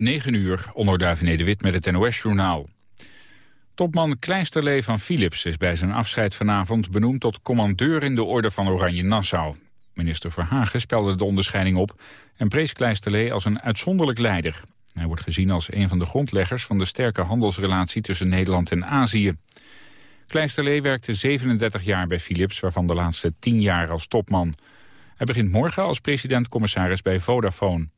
9 uur, onderduif Nederwit met het NOS-journaal. Topman Kleisterlee van Philips is bij zijn afscheid vanavond benoemd tot commandeur in de Orde van Oranje Nassau. Minister Verhagen spelde de onderscheiding op en prees Kleisterlee als een uitzonderlijk leider. Hij wordt gezien als een van de grondleggers van de sterke handelsrelatie tussen Nederland en Azië. Kleisterlee werkte 37 jaar bij Philips, waarvan de laatste 10 jaar als topman. Hij begint morgen als president-commissaris bij Vodafone.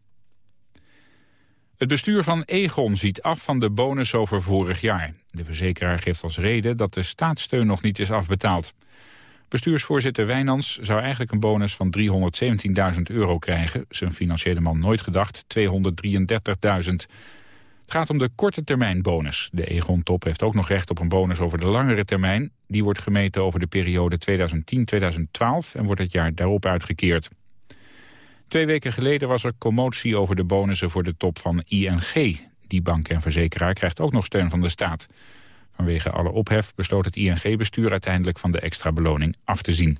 Het bestuur van Egon ziet af van de bonus over vorig jaar. De verzekeraar geeft als reden dat de staatssteun nog niet is afbetaald. Bestuursvoorzitter Wijnands zou eigenlijk een bonus van 317.000 euro krijgen. Zijn financiële man nooit gedacht 233.000. Het gaat om de korte termijn bonus. De Egon-top heeft ook nog recht op een bonus over de langere termijn. Die wordt gemeten over de periode 2010-2012 en wordt het jaar daarop uitgekeerd. Twee weken geleden was er commotie over de bonussen voor de top van ING. Die bank en verzekeraar krijgt ook nog steun van de staat. Vanwege alle ophef besloot het ING-bestuur uiteindelijk van de extra beloning af te zien.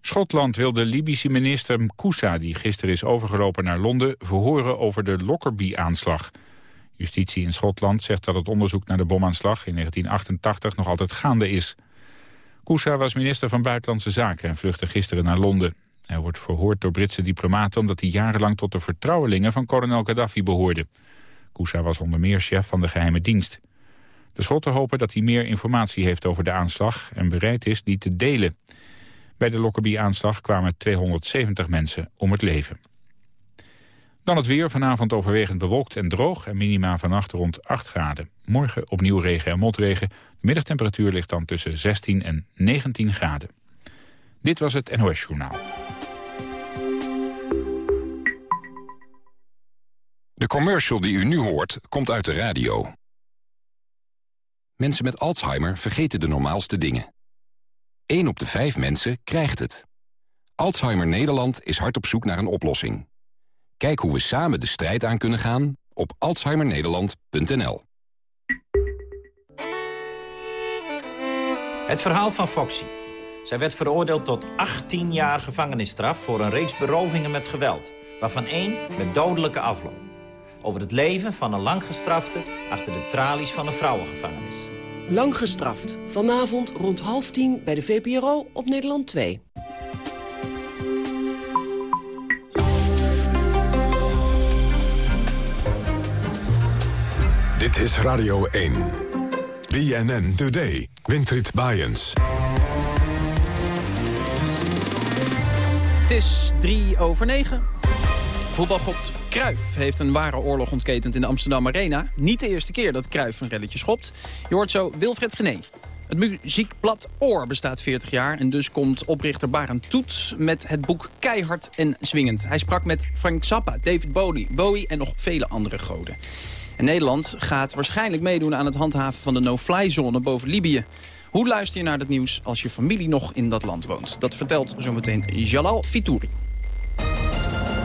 Schotland wil de Libische minister Mkoussa, die gisteren is overgelopen naar Londen, verhoren over de Lockerbie-aanslag. Justitie in Schotland zegt dat het onderzoek naar de bomaanslag in 1988 nog altijd gaande is. Koussa was minister van Buitenlandse Zaken en vluchtte gisteren naar Londen. Hij wordt verhoord door Britse diplomaten omdat hij jarenlang tot de vertrouwelingen van kolonel Gaddafi behoorde. Koussa was onder meer chef van de geheime dienst. De Schotten hopen dat hij meer informatie heeft over de aanslag en bereid is die te delen. Bij de Lockerbie-aanslag kwamen 270 mensen om het leven. Dan het weer, vanavond overwegend bewolkt en droog... en minima vannacht rond 8 graden. Morgen opnieuw regen en motregen. De middagtemperatuur ligt dan tussen 16 en 19 graden. Dit was het NOS Journaal. De commercial die u nu hoort, komt uit de radio. Mensen met Alzheimer vergeten de normaalste dingen. 1 op de 5 mensen krijgt het. Alzheimer Nederland is hard op zoek naar een oplossing. Kijk hoe we samen de strijd aan kunnen gaan op alzheimernederland.nl. Het verhaal van Foxy. Zij werd veroordeeld tot 18 jaar gevangenisstraf... voor een reeks berovingen met geweld, waarvan één met dodelijke afloop. Over het leven van een langgestrafte achter de tralies van een vrouwengevangenis. Lang gestraft. Vanavond rond half tien bij de VPRO op Nederland 2. Dit is Radio 1. BNN Today. Winfried Bajens. Het is drie over negen. Voetbalgod Kruif heeft een ware oorlog ontketend in de Amsterdam Arena. Niet de eerste keer dat Kruif een relletje schopt. Je hoort zo Wilfred Gené. Het muziekblad Oor bestaat 40 jaar en dus komt oprichter Barend Toet met het boek Keihard en Zwingend. Hij sprak met Frank Zappa, David Bowie, Bowie en nog vele andere goden. En Nederland gaat waarschijnlijk meedoen aan het handhaven van de no-fly-zone boven Libië. Hoe luister je naar het nieuws als je familie nog in dat land woont? Dat vertelt zometeen Jalal Fitouri.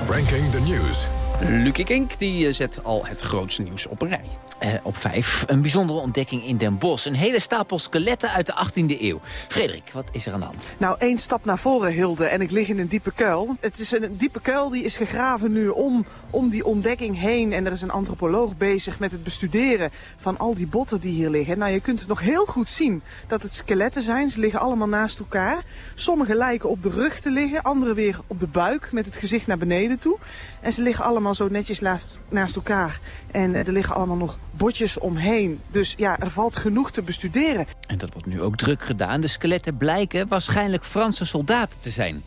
Ranking the News. Lucie Kink die zet al het grootste nieuws op een rij. Uh, op vijf. Een bijzondere ontdekking in Den Bosch. Een hele stapel skeletten uit de 18e eeuw. Frederik, wat is er aan de hand? Nou, één stap naar voren, Hilde, en ik lig in een diepe kuil. Het is een diepe kuil die is gegraven nu om, om die ontdekking heen. En er is een antropoloog bezig met het bestuderen van al die botten die hier liggen. Nou, je kunt nog heel goed zien dat het skeletten zijn. Ze liggen allemaal naast elkaar. Sommige lijken op de rug te liggen, andere weer op de buik met het gezicht naar beneden toe. En ze liggen allemaal zo netjes naast, naast elkaar. En er liggen allemaal nog botjes omheen. Dus ja, er valt genoeg te bestuderen. En dat wordt nu ook druk gedaan. De skeletten blijken waarschijnlijk Franse soldaten te zijn.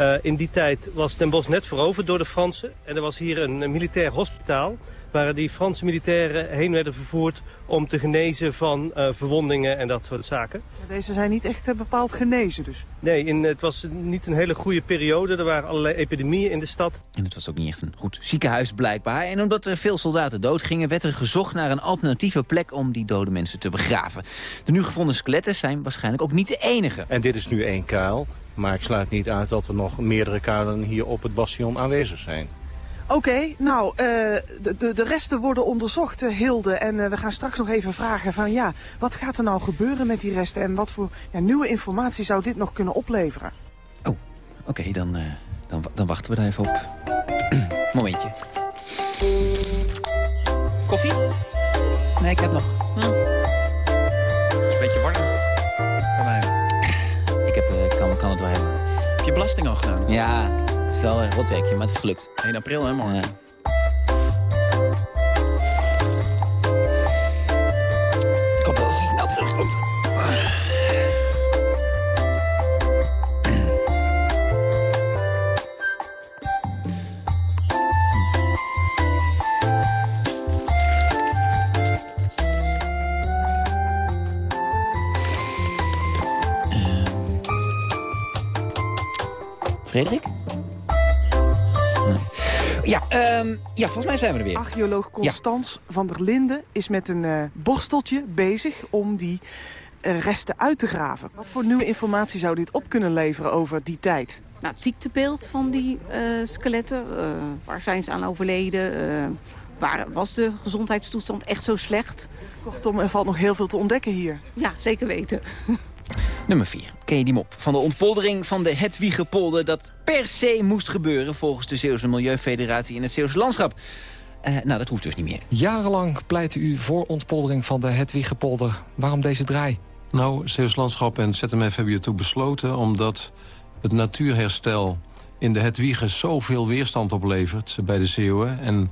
Uh, in die tijd was Den Bosch net veroverd door de Fransen. En er was hier een, een militair hospitaal waar die Franse militairen heen werden vervoerd om te genezen van uh, verwondingen en dat soort zaken. Deze zijn niet echt uh, bepaald genezen dus? Nee, in, het was niet een hele goede periode. Er waren allerlei epidemieën in de stad. En het was ook niet echt een goed ziekenhuis blijkbaar. En omdat er veel soldaten doodgingen, werd er gezocht naar een alternatieve plek om die dode mensen te begraven. De nu gevonden skeletten zijn waarschijnlijk ook niet de enige. En dit is nu één kuil, maar ik sluit niet uit dat er nog meerdere kuilen hier op het bastion aanwezig zijn. Oké, okay, nou, uh, de, de, de resten worden onderzocht, uh, Hilde. En uh, we gaan straks nog even vragen van, ja, wat gaat er nou gebeuren met die resten? En wat voor ja, nieuwe informatie zou dit nog kunnen opleveren? Oh, oké, okay, dan, dan, dan wachten we daar even op. Momentje. Koffie? Nee, ik heb nog. Hm. Is een beetje warm. Voor mij. Ik heb, eh, kan, kan het wel hebben. Heb je belasting al gedaan? Ja, het is wel een maar het is gelukt. 1 april, hè, man. Ja. Ik hoop dat als hij snel terugkomt. Frederik? Ja, ehm, ja, volgens mij zijn we er weer. Archeoloog Constans van der Linden is met een eh, borsteltje bezig om die eh, resten uit te graven. Wat voor nieuwe informatie zou dit op kunnen leveren over die tijd? Nou, het ziektebeeld van die eh, skeletten. eh, waar zijn ze aan overleden? Eh, waar was de gezondheidstoestand echt zo slecht? Kortom, er valt nog heel veel te ontdekken hier. Ja, zeker weten. Nummer 4. Ken je die mop? Van de ontpoldering van de Hedwiegepolder... dat per se moest gebeuren volgens de Zeeuwse Milieufederatie in het Zeeuwse landschap. Eh, nou, dat hoeft dus niet meer. Jarenlang pleitte u voor ontpoldering van de Hedwiggepolder. Waarom deze draai? Nou, Zeeuws Landschap en ZMF hebben hiertoe besloten... omdat het natuurherstel in de Hedwiegen zoveel weerstand oplevert bij de Zeeuwen... en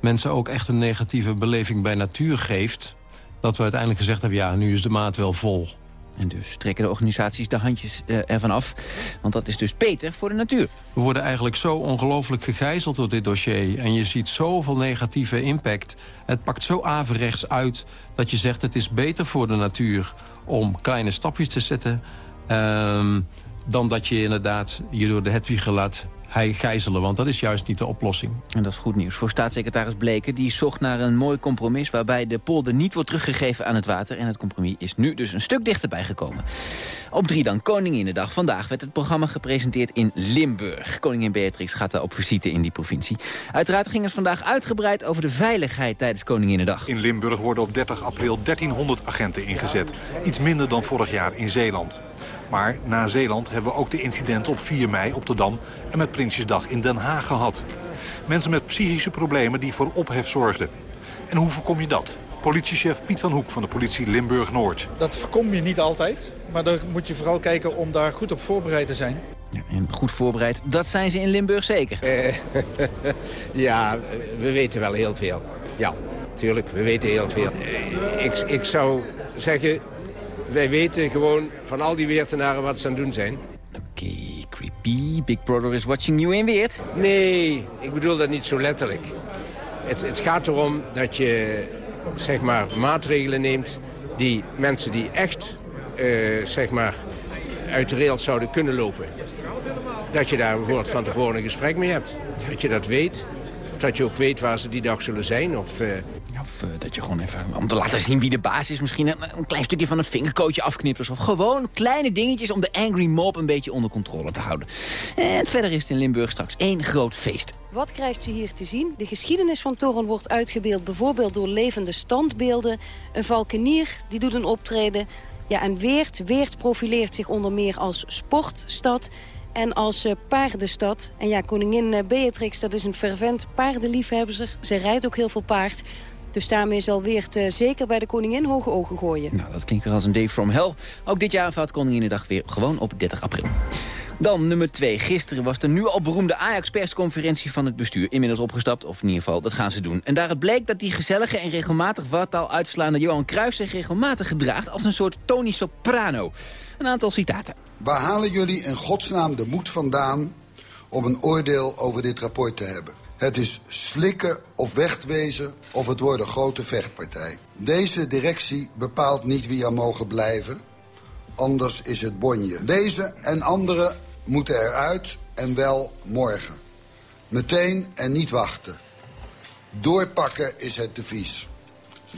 mensen ook echt een negatieve beleving bij natuur geeft... dat we uiteindelijk gezegd hebben, ja, nu is de maat wel vol. En dus trekken de organisaties de handjes eh, ervan af. Want dat is dus beter voor de natuur. We worden eigenlijk zo ongelooflijk gegijzeld door dit dossier. En je ziet zoveel negatieve impact. Het pakt zo averechts uit dat je zegt... het is beter voor de natuur om kleine stapjes te zetten... ehm, dan dat je inderdaad je door de hetwiegen laat hij gijzelen. Want dat is juist niet de oplossing. En dat is goed nieuws voor staatssecretaris Bleken. Die zocht naar een mooi compromis waarbij de polder niet wordt teruggegeven aan het water. En het compromis is nu dus een stuk dichterbij gekomen. Op drie dan, Koninginnedag. Vandaag werd het programma gepresenteerd in Limburg. Koningin Beatrix gaat daar op visite in die provincie. Uiteraard ging het vandaag uitgebreid over de veiligheid tijdens Koninginnedag. In Limburg worden op 30 april 1300 agenten ingezet. Iets minder dan vorig jaar in Zeeland. Maar na Zeeland hebben we ook de incidenten op 4 mei op de Dam... en met Prinsjesdag in Den Haag gehad. Mensen met psychische problemen die voor ophef zorgden. En hoe voorkom je dat? Politiechef Piet van Hoek van de politie Limburg-Noord. Dat voorkom je niet altijd, maar dan moet je vooral kijken om daar goed op voorbereid te zijn. Ja, en goed voorbereid, dat zijn ze in Limburg zeker. Eh, ja, we weten wel heel veel. Ja, tuurlijk, we weten heel veel. Ik, ik zou zeggen, wij weten gewoon van al die Weertenaren wat ze aan het doen zijn. Oké, creepy. Big Brother is watching you in Weert. Nee, ik bedoel dat niet zo letterlijk. Het, het gaat erom dat je zeg maar, maatregelen neemt die mensen die echt eh, zeg maar, uit de rails zouden kunnen lopen. Dat je daar bijvoorbeeld van tevoren een gesprek mee hebt. Dat je dat weet. Of dat je ook weet waar ze die dag zullen zijn. Of, eh, Of eh, dat je gewoon even, om te laten zien wie de baas is... misschien een, klein stukje van een vingerkootje afknippen. Of gewoon kleine dingetjes om de angry mob een beetje onder controle te houden. En verder is het in Limburg straks één groot feest. Wat krijgt ze hier te zien? De geschiedenis van Toren wordt uitgebeeld bijvoorbeeld door levende standbeelden. Een valkenier die doet een optreden. Ja, en Weert, Weert profileert zich onder meer als sportstad en als eh, paardenstad. En ja, koningin eh, Beatrix, dat is een fervent paardenliefhebber. Ze rijdt ook heel veel paard. Dus daarmee zal Weert eh, zeker bij de koningin hoge ogen gooien. Nou, dat klinkt weer als een day from hell. Ook dit jaar valt Koninginnedag weer gewoon op 30 april. Dan nummer 2. Gisteren was de nu al beroemde Ajax-persconferentie van het bestuur inmiddels opgestapt. Of in ieder geval, dat gaan ze doen. En daaruit bleek dat die gezellige en regelmatig wartaal uitslaande Johan Cruijff zich regelmatig gedraagt als een soort Tony Soprano. Een aantal citaten. Waar halen jullie in godsnaam de moed vandaan om een oordeel over dit rapport te hebben? Het is slikken of wegwezen of het wordt een grote vechtpartij. Deze directie bepaalt niet wie er mogen blijven. Anders is het bonje. Deze en anderen moeten eruit en wel morgen. Meteen en niet wachten. Doorpakken is het devies.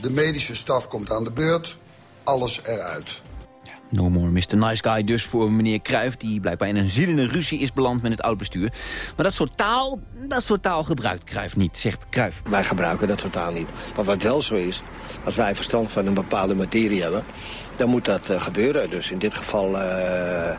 De medische staf komt aan de beurt. Alles eruit. No more Mr. Nice Guy dus voor meneer Cruijff... die blijkbaar in een zielende ruzie is beland met het oud-bestuur. Maar dat soort taal, dat soort taal gebruikt Cruijff niet, zegt Cruijff. Wij gebruiken dat totaal niet. Maar wat wel zo is, als wij verstand van een bepaalde materie hebben... dan moet dat eh, gebeuren. Dus in dit geval eh,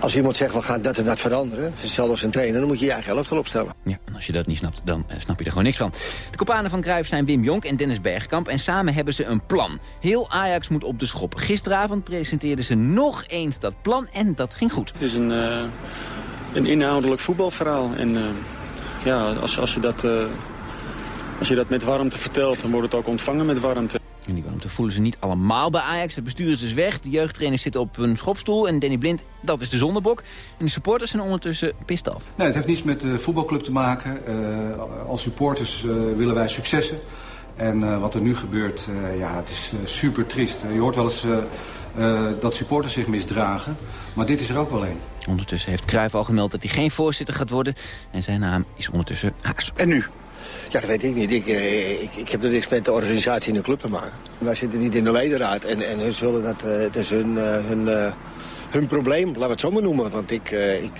als iemand zegt, we gaan dat en dat veranderen... hetzelfde als een trainer, dan moet je je eigen elftal opstellen. Ja, en als je dat niet snapt, dan eh, snap je er gewoon niks van. De kopanen van Cruijff zijn Wim Jonk en Dennis Bergkamp... en samen hebben ze een plan. Heel Ajax moet op de schop. Gisteravond presenteerden ze nog eens dat plan en dat ging goed. Het is een, eh, een inhoudelijk voetbalverhaal. En eh, ja, als, als, je dat, eh, als je dat met warmte vertelt, dan wordt het ook ontvangen met warmte. En die warmte voelen ze niet allemaal bij Ajax. Het bestuur is dus weg. De jeugdtrainers zitten op een schopstoel. En Danny Blind, dat is de zondebok. En de supporters zijn ondertussen pist af. Nee, het heeft niets met de voetbalclub te maken. Uh, als supporters uh, willen wij successen. En uh, wat er nu gebeurt, ja, het is super triest. je hoort wel eens dat supporters zich misdragen. Maar dit is er ook wel een. Ondertussen heeft Cruijff al gemeld dat hij geen voorzitter gaat worden. En zijn naam is ondertussen Haas. En nu? Ja, dat weet ik niet. Ik, eh, ik, heb er niks met de organisatie in de club te maken. Wij zitten niet in de ledenraad en, en hun zullen dat, het is hun, uh, hun, hun probleem, laten we het zo maar noemen. Want ik, ik,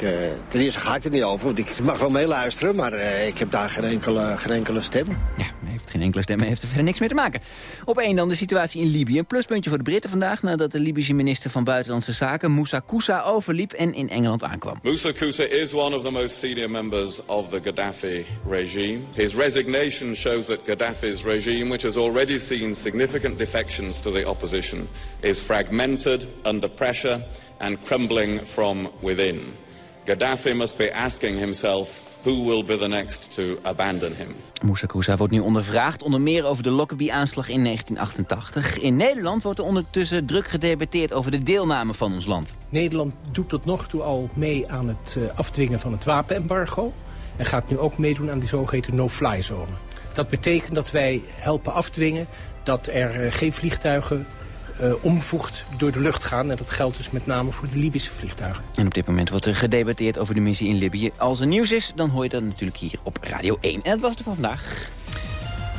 ten eerste ga ik er niet over, want ik mag wel meeluisteren, maar ik heb daar geen enkele, geen enkele stem. Ja, heeft geen enkele stem, heeft er verder niks mee te maken. Op één dan de situatie in Libië. Een pluspuntje voor de Britten vandaag nadat de Libische minister van Buitenlandse Zaken Moussa Koussa overliep en in Engeland aankwam. Moussa Koussa is one of the most senior members of the Gaddafi regime. His resignation shows that Gaddafi's regime, which has already seen significant defections to the opposition, is fragmented, under pressure and crumbling from within. Gaddafi must be asking himself who will be the next to abandon him. Moussa Koussa wordt nu ondervraagd, onder meer over de Lockerbie-aanslag in 1988. In Nederland wordt er ondertussen druk gedebatteerd over de deelname van ons land. Nederland doet tot nog toe al mee aan het uh, afdwingen van het wapenembargo. En gaat nu ook meedoen aan die zogeheten no-fly zone. Dat betekent dat wij helpen afdwingen dat er uh, geen vliegtuigen uh, omvoegd door de lucht gaan. En dat geldt dus met name voor de Libische vliegtuigen. En op dit moment wordt er gedebatteerd over de missie in Libië. Als er nieuws is, dan hoor je dat natuurlijk hier op Radio 1. En dat was het voor vandaag.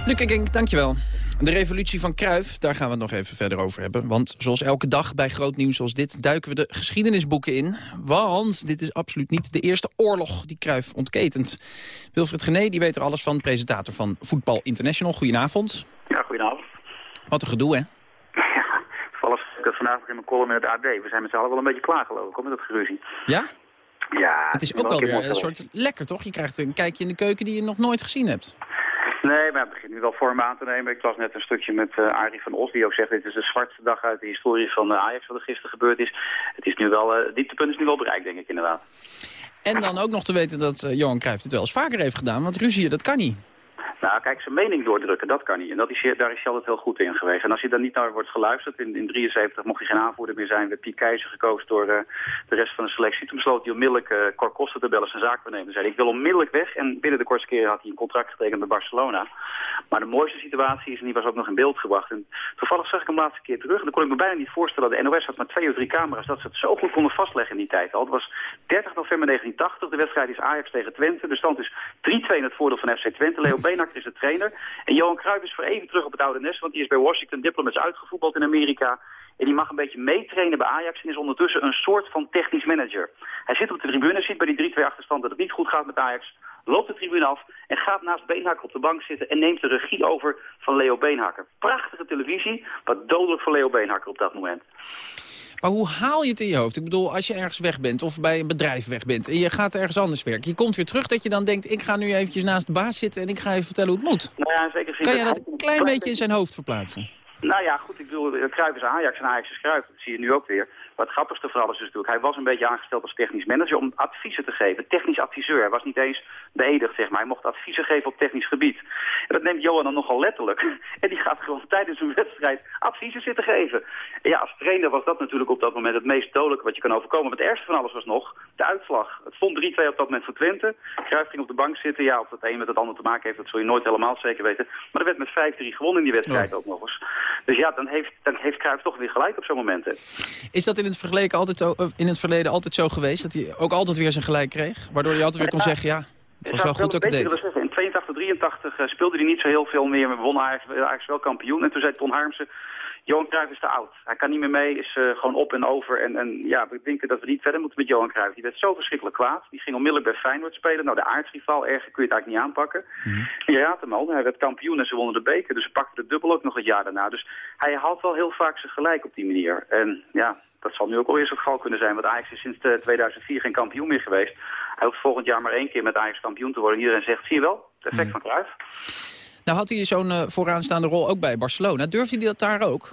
Luc King, dankjewel. De revolutie van Kruif, daar gaan we het nog even verder over hebben. Want zoals elke dag bij groot nieuws als dit... duiken we de geschiedenisboeken in. Want dit is absoluut niet de eerste oorlog die Kruif ontketent. Wilfred Gené, die weet er alles van, presentator van Voetbal International. Goedenavond. Ja, goedenavond. Wat een gedoe, hè? Vanavond in mijn column in het AD. We zijn met z'n allen wel een beetje klaar geloof ik, met dat geruzie. Ja? Ja. Het is ook wel weer een soort lekker, toch? Je krijgt een kijkje in de keuken die je nog nooit gezien hebt. Nee, maar het begint nu wel vorm aan te nemen. Ik las net een stukje met uh, Arie van Os, die ook zegt... dit is de zwartste dag uit de historie van uh, Ajax wat er gisteren gebeurd is. Het is nu wel, uh, dieptepunt is nu wel bereikt, denk ik inderdaad. En dan ook nog te weten dat Johan Cruijff het wel eens vaker heeft gedaan, want ruzie, dat kan niet. Nou, kijk, zijn mening doordrukken, dat kan niet. En dat is, daar is hij altijd heel goed in geweest. En als hij dan niet naar wordt geluisterd, in 1973 mocht hij geen aanvoerder meer zijn, werd Piet Keizer gekozen door uh, de rest van de selectie. Toen besloot hij onmiddellijk uh, Cor Costa te bellen, zijn zaakbenemer. zei ik wil onmiddellijk weg. En binnen de kortste keer had hij een contract getekend bij Barcelona. Maar de mooiste situatie is, en die was ook nog in beeld gebracht. En toevallig zag ik hem laatste keer terug. En dan kon ik me bijna niet voorstellen, de NOS had maar twee of drie camera's, dat ze het zo goed konden vastleggen in die tijd al. Het was 30 november 1980, de wedstrijd is Ajax tegen Twente. De stand is 3-2 in het voordeel van FC Twente. Leo Beenhakker is de trainer. En Johan Cruijff is voor even terug op het oude nest, want die is bij Washington Diplomats uitgevoetbald in Amerika. En die mag een beetje meetrainen bij Ajax en is ondertussen een soort van technisch manager. Hij zit op de tribune, ziet bij die 3-2 achterstand dat het niet goed gaat met Ajax, loopt de tribune af en gaat naast Beenhakker op de bank zitten en neemt de regie over van Leo Beenhakker. Prachtige televisie, wat dodelijk voor Leo Beenhakker op dat moment. Maar hoe haal je het in je hoofd? Ik bedoel, als je ergens weg bent of bij een bedrijf weg bent... en je gaat ergens anders werken, je komt weer terug dat je dan denkt... ik ga nu eventjes naast de baas zitten en ik ga even vertellen hoe het moet. Nou ja, zeker kan je dat een klein beetje in zijn hoofd verplaatsen? Nou ja, goed, ik bedoel, Cruijff is Ajax en Ajax is Cruijff. Dat zie je nu ook weer. Wat het grappigste vooral is natuurlijk, hij was een beetje aangesteld als technisch manager om adviezen te geven. Technisch adviseur. Hij was niet eens beëdigd, zeg maar. Hij mocht adviezen geven op technisch gebied. En dat neemt Johan dan nogal letterlijk. En die gaat gewoon tijdens een wedstrijd adviezen zitten geven. En ja, als trainer was dat natuurlijk op dat moment het meest dodelijke wat je kan overkomen. Maar het ergste van alles was nog de uitslag. Het stond 3-2 op dat moment voor Twente. Cruijff ging op de bank zitten. Ja, of dat een met het ander te maken heeft, dat zul je nooit helemaal zeker weten. Maar er werd met 5-3 gewonnen in die wedstrijd oh. ook nog eens. Dus ja, dan heeft, dan heeft Cruijff toch weer gelijk op zo'n momenten. Is dat in het, verleden altijd, in het verleden altijd zo geweest? Dat hij ook altijd weer zijn gelijk kreeg? Waardoor hij altijd weer kon zeggen, ja, het was wel goed ook het deed. In 82, 83 uh, speelde hij niet zo heel veel meer. We wonnen eigenlijk, wel kampioen. En toen zei Ton Harmsen... Johan Cruijff is te oud. Hij kan niet meer mee, is uh, gewoon op en over. En, en ja, we denken dat we niet verder moeten met Johan Cruijff. Die werd zo verschrikkelijk kwaad. Die ging onmiddellijk bij Feyenoord spelen. Nou, de aardsrivaal, erger kun je het eigenlijk niet aanpakken. Mm. En je raadt hem al, hij werd kampioen en ze wonnen de beker. Dus ze pakten de dubbel ook nog het jaar daarna. Dus hij haalt wel heel vaak zijn gelijk op die manier. En ja, dat zal nu ook alweer zo'n geval kunnen zijn. Want Ajax is sinds 2004 geen kampioen meer geweest. Hij hoeft volgend jaar maar één keer met Ajax kampioen te worden. Iedereen zegt, zie je wel, het effect van Cruijff. Nou had hij zo'n uh, vooraanstaande rol ook bij Barcelona. Durfde hij dat daar ook?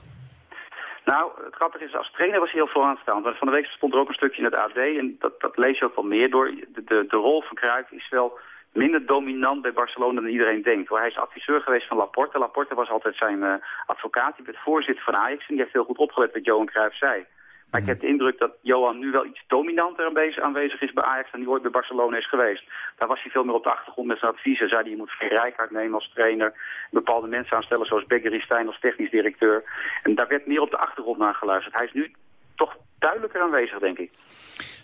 Nou, het grappige is, als trainer was hij heel vooraanstaand. Want van de week stond er ook een stukje in het AD en dat, dat lees je ook wel meer door. De, de, de rol van Cruijff is wel minder dominant bij Barcelona dan iedereen denkt. Hij is adviseur geweest van Laporte. Laporte was altijd zijn uh, advocaat. Die werd voorzitter van Ajax en die heeft heel goed opgelet wat Johan Cruijff zei. Maar ik heb de indruk dat Johan nu wel iets dominanter aanwezig is bij Ajax dan die ooit bij Barcelona is geweest. Daar was hij veel meer op de achtergrond met zijn adviezen. Zei hij, je moet Rijkaard nemen als trainer. Bepaalde mensen aanstellen zoals Beggery Stijn als technisch directeur. En daar werd meer op de achtergrond naar geluisterd. Hij is nu toch duidelijker aanwezig, denk ik.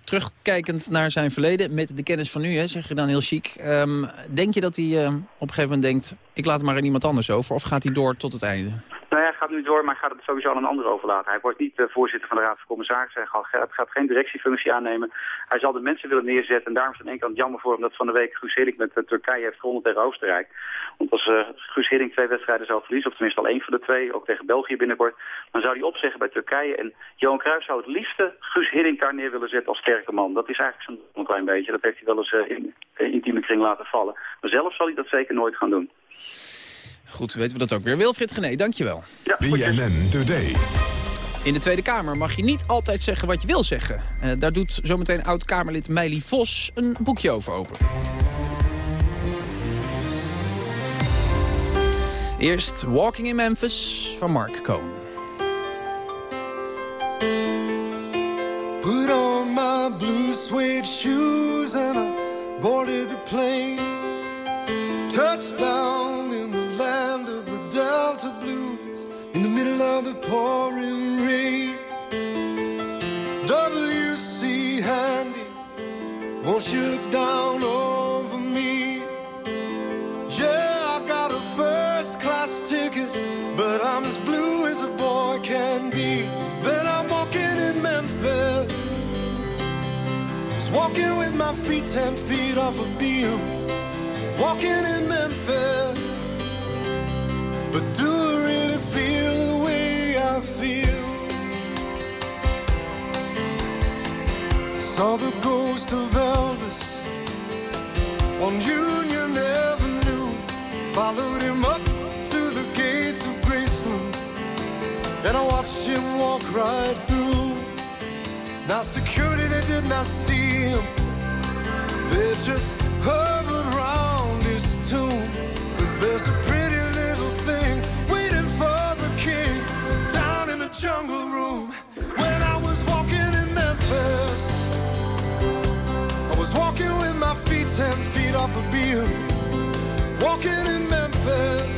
Terugkijkend naar zijn verleden, met de kennis van nu, hè, zeg je dan heel chic. Um, denk je dat hij uh, op een gegeven moment denkt, ik laat het maar aan iemand anders over? Of gaat hij door tot het einde? Nou ja, gaat nu door, maar gaat het sowieso aan een ander overlaten. Hij wordt niet uh, voorzitter van de Raad van Commissarissen. Hij gaat, geen directiefunctie aannemen. Hij zal de mensen willen neerzetten. En daarom is het aan de kant jammer voor hem dat van de week Guus Hiddink met uh, Turkije heeft gewonnen tegen Oostenrijk. Want als uh, Guus Hiddink twee wedstrijden zou verliezen, of tenminste al één van de twee, ook tegen België binnenkort, dan zou hij opzeggen bij Turkije. En Johan Cruijff zou het liefste Guus Hiddink daar neer willen zetten als sterke man. Dat is eigenlijk zo'n klein beetje. Dat heeft hij wel eens in intieme kring laten vallen. Maar zelf zal hij dat zeker nooit gaan doen. Goed, weten we dat ook weer. Wilfried Gené, dankjewel. Ja, BNN Today. In de Tweede Kamer mag je niet altijd zeggen wat je wil zeggen. Uh, daar doet zometeen oud-Kamerlid Meili Vos een boekje over open. Eerst Walking in Memphis van Mark Cohn. Put on my blue suede shoes and I boarded the plane. Touchdown in land of the Delta Blues in the middle of the pouring rain. W.C. Handy, won't you look down over me? Yeah, I got a first class ticket, but I'm as blue as a boy can be. Then I'm walking in Memphis, just walking with my feet ten feet off a beam. Walking in Memphis, but do I really feel the way I feel? Saw the ghost of Elvis on Union Avenue, followed him up to the gates of Graceland, and I watched him walk right through. Now security they did not see him, they just hovered around his tomb. But there's a thing waiting for the king down in the jungle room. When I was walking in Memphis, I was walking with my feet ten feet off a beam. Walking in Memphis,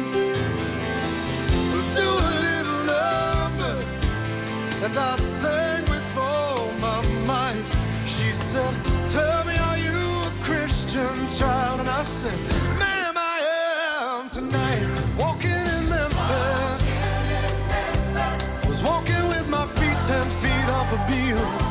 ten feet off a beam.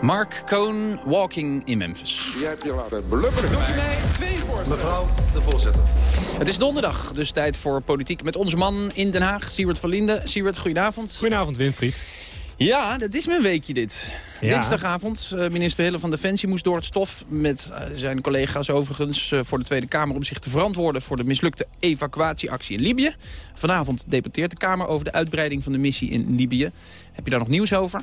Mark Cohn, Walking in Memphis. Jij hebt je laten blubberen. Doet u mij twee voorstellen? Mevrouw de voorzitter. Het is donderdag, dus tijd voor politiek met onze man in Den Haag, Siewert van Linden. Siewert, goedenavond. Goedenavond, Winfried. Ja, dat is mijn weekje dit. Ja. Dinsdagavond, eh, minister Hille van Defensie moest door het stof... met eh, zijn collega's overigens eh, voor de Tweede Kamer... om zich te verantwoorden voor de mislukte evacuatieactie in Libië. Vanavond debatteert de Kamer over de uitbreiding van de missie in Libië. Heb je daar nog nieuws over?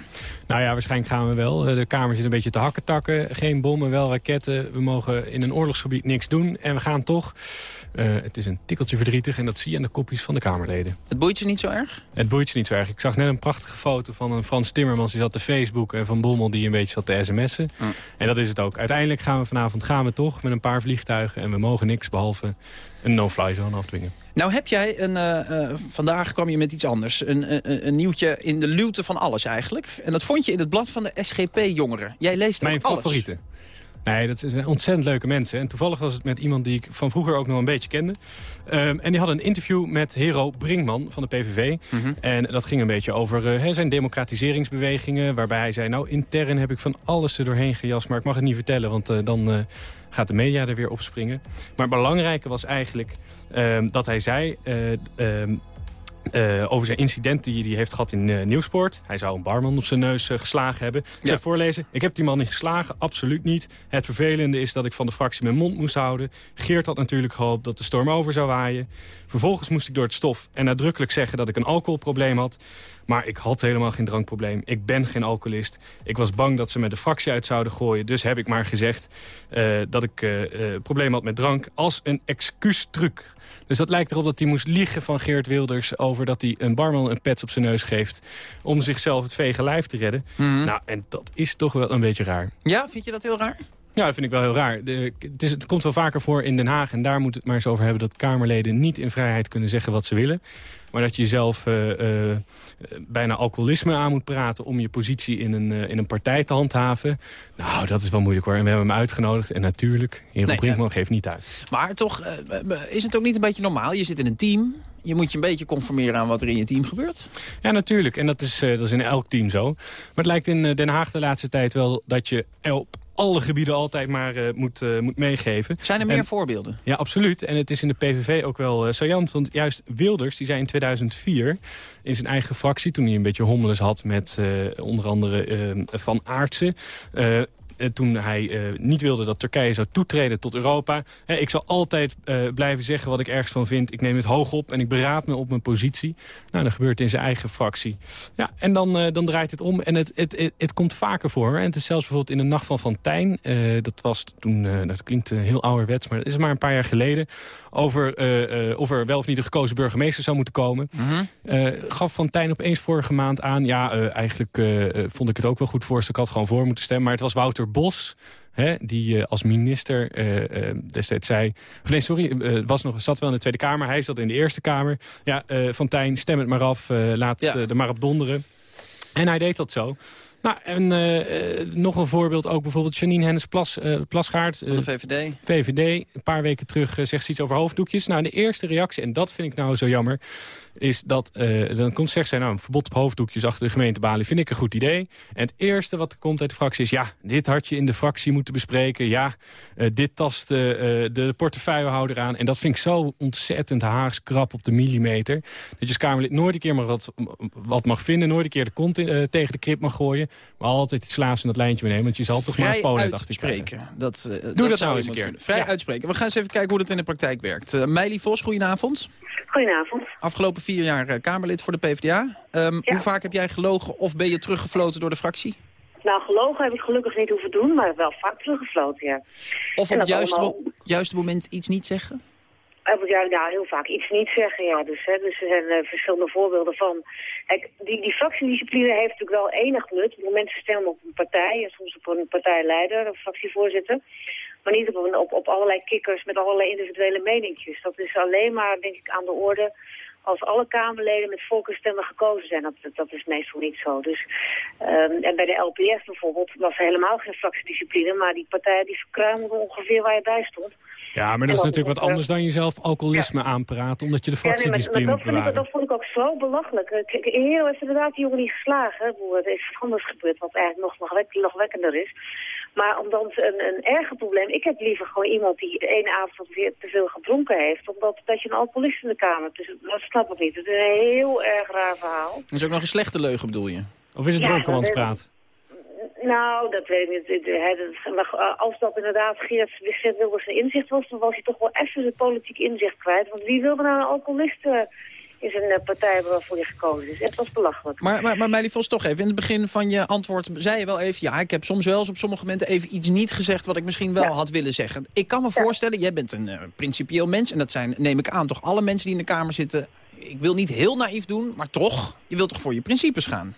Nou ja, waarschijnlijk gaan we wel. De Kamer zit een beetje te hakken takken. Geen bommen, wel raketten. We mogen in een oorlogsgebied niks doen. En we gaan toch. Uh, het is een tikkeltje verdrietig en dat zie je aan de kopjes van de Kamerleden. Het boeit je niet zo erg? Het boeit je niet zo erg. Ik zag net een prachtige foto van een Frans Timmermans die zat te Facebook... en van Bommel die een beetje zat te sms'en. Mm. En dat is het ook. Uiteindelijk gaan we vanavond gaan we toch met een paar vliegtuigen... en we mogen niks behalve een no-fly zone afdwingen. Nou heb jij, een, uh, uh, vandaag kwam je met iets anders. Een, een, een, nieuwtje in de luwte van alles eigenlijk. En dat vond je in het blad van de SGP-jongeren. Jij leest Mijn alles. favoriete. Nee, dat zijn ontzettend leuke mensen. En toevallig was het met iemand die ik van vroeger ook nog een beetje kende. Um, en die had een interview met Hero Brinkman van de PVV. Mm -hmm. En dat ging een beetje over uh, zijn democratiseringsbewegingen. Waarbij hij zei, nou intern heb ik van alles er doorheen gejast. Maar ik mag het niet vertellen, want uh, dan uh, gaat de media er weer op springen. Maar het belangrijke was eigenlijk um, dat hij zei... Uh, over zijn incident die hij heeft gehad in uh, Nieuwsport. Hij zou een barman op zijn neus uh, geslagen hebben. Ik ja. zeg voorlezen, ik heb die man niet geslagen, absoluut niet. Het vervelende is dat ik van de fractie mijn mond moest houden. Geert had natuurlijk gehoopt dat de storm over zou waaien. Vervolgens moest ik door het stof en nadrukkelijk zeggen dat ik een alcoholprobleem had. Maar ik had helemaal geen drankprobleem. Ik ben geen alcoholist. Ik was bang dat ze me de fractie uit zouden gooien. Dus heb ik maar gezegd dat ik probleem had met drank als een excuustruc. Dus dat lijkt erop dat hij moest liegen van Geert Wilders... over dat hij een barman een pets op zijn neus geeft... om zichzelf het vege lijf te redden. Mm -hmm. Nou, en dat is toch wel een beetje raar. Ja, vind je dat heel raar? Ja, dat vind ik wel heel raar. De, het, is, het komt wel vaker voor in Den Haag. En daar moet het maar eens over hebben dat Kamerleden niet in vrijheid kunnen zeggen wat ze willen. Maar dat je jezelf uh, uh, bijna alcoholisme aan moet praten... om je positie in een, uh, in een partij te handhaven. Nou, dat is wel moeilijk hoor. En we hebben hem uitgenodigd. En natuurlijk, Hero nee, Brinkman geeft niet uit. Maar toch, is het ook niet een beetje normaal? Je zit in een team. Je moet je een beetje conformeren aan wat er in je team gebeurt. Ja, natuurlijk. En dat is, dat is in elk team zo. Maar het lijkt in Den Haag de laatste tijd wel dat je op alle gebieden altijd maar uh, moet, uh, moet meegeven. Zijn er meer en, voorbeelden? Ja, absoluut. En het is in de PVV ook wel uh, saillant. Want juist Wilders, die zei in 2004 in zijn eigen fractie... toen hij een beetje hommeles had met onder andere Van Aartsen... Uh, toen hij uh, niet wilde dat Turkije zou toetreden tot Europa. He, ik zal altijd uh, blijven zeggen wat ik ergens van vind. Ik neem het hoog op en ik beraad me op mijn positie. Nou, dat gebeurt in zijn eigen fractie. Ja, en dan, dan draait het om. En het, het, het, het, komt vaker voor. En het is zelfs bijvoorbeeld in de Nacht van Fantijn. dat was toen, dat klinkt heel ouderwets, maar dat is maar een paar jaar geleden. Over of er wel of niet een gekozen burgemeester zou moeten komen. Mm -hmm. gaf Fantijn opeens vorige maand aan. Ja, eigenlijk vond ik het ook wel goed voor. Dus ik had gewoon voor moeten stemmen. Maar het was Wouter Bos, hè, die uh, als minister uh, destijds zei... Of nee, sorry, was nog, zat wel in de Tweede Kamer. Hij zat in de Eerste Kamer. Ja, Fontijn, stem het maar af. laat ja. het er maar op donderen. En hij deed dat zo. Nou, en uh, nog een voorbeeld ook bijvoorbeeld Janine Hennis Plas, uh, Plasgaard. Van de VVD. VVD, een paar weken terug zegt ze iets over hoofddoekjes. Nou, de eerste reactie, en dat vind ik nou zo jammer... is dat, dan komt zegt zij, nou, een verbod op hoofddoekjes achter de gemeentebalie vind ik een goed idee. En het eerste wat er komt uit de fractie is, ja, dit had je in de fractie moeten bespreken. Ja, dit tast de portefeuillehouder aan. En dat vind ik zo ontzettend haags krap op de millimeter. Dat je als Kamerlid nooit een keer maar wat, wat mag vinden, nooit een keer de kont tegen de krip mag gooien. Maar altijd die slaafs in dat lijntje meenemen. Want je zal toch Vrij maar Polen uitspreken. Dat, uh, Doe dat, dat nou eens een keer. Kunnen. Vrij ja. uitspreken. We gaan eens even kijken hoe dat in de praktijk werkt. Uh, Meili Vos, goedenavond. Goedenavond. Afgelopen vier jaar uh, Kamerlid voor de PvdA. Um, ja. Hoe vaak heb jij gelogen of ben je teruggefloten door de fractie? Nou, gelogen heb ik gelukkig niet hoeven doen, maar wel vaak teruggefloten, ja. Of op het juiste, allemaal... juiste moment iets niet zeggen? Ja, nou, heel vaak iets niet zeggen, ja. Dus, hè, dus er zijn uh, verschillende voorbeelden van. Kijk, die, die fractiediscipline heeft natuurlijk wel enig nut. Mensen stemmen op een partij en soms op een partijleider of fractievoorzitter. Maar niet op, op, op allerlei kikkers met allerlei individuele meningjes. Dat is alleen maar, denk ik, aan de orde als alle Kamerleden met voorkeurstemmen gekozen zijn. Dat, dat is meestal niet zo. Dus, um, en bij de LPF bijvoorbeeld was er helemaal geen fractiediscipline. Maar die partijen die verkruimelden ongeveer waar je bij stond. Ja, maar dat is natuurlijk wat anders dan jezelf alcoholisme ja. aanpraten, omdat je de fractiediscipline ja, nee, maar, maar dat, dat, vond ik ook zo belachelijk. Heel heeft inderdaad die jongen niet geslagen. Er is anders gebeurd, wat eigenlijk nog, nog, wek, nog wekkender is. Maar omdat een, een erger probleem... Ik heb liever gewoon iemand die de ene avond weer te veel gedronken heeft... omdat dat je een alcoholist in de kamer Dus dat snap ik niet. Het is een heel erg raar verhaal. Dat is ook nog een slechte leugen, bedoel je? Of is het ja, dronkenmanspraat? Nou, dat weet ik niet. Als dat inderdaad Geert, Geert Wilders zijn inzicht was... dan was hij toch wel even zijn politiek inzicht kwijt. Want wie wilde nou een alcoholist is een eh, partij waarvoor je gekozen is. Het was belachelijk. Maar, maar, maar Meili Vos, toch even. In het begin van je antwoord zei je wel even... ja, ik heb soms wel eens op sommige momenten even iets niet gezegd... wat ik misschien wel had willen zeggen. Ik kan me voorstellen, jij bent een uh, principieel mens... en dat zijn, neem ik aan, toch alle mensen die in de Kamer zitten... ik wil niet heel naïef doen, maar toch... je wilt toch voor je principes gaan?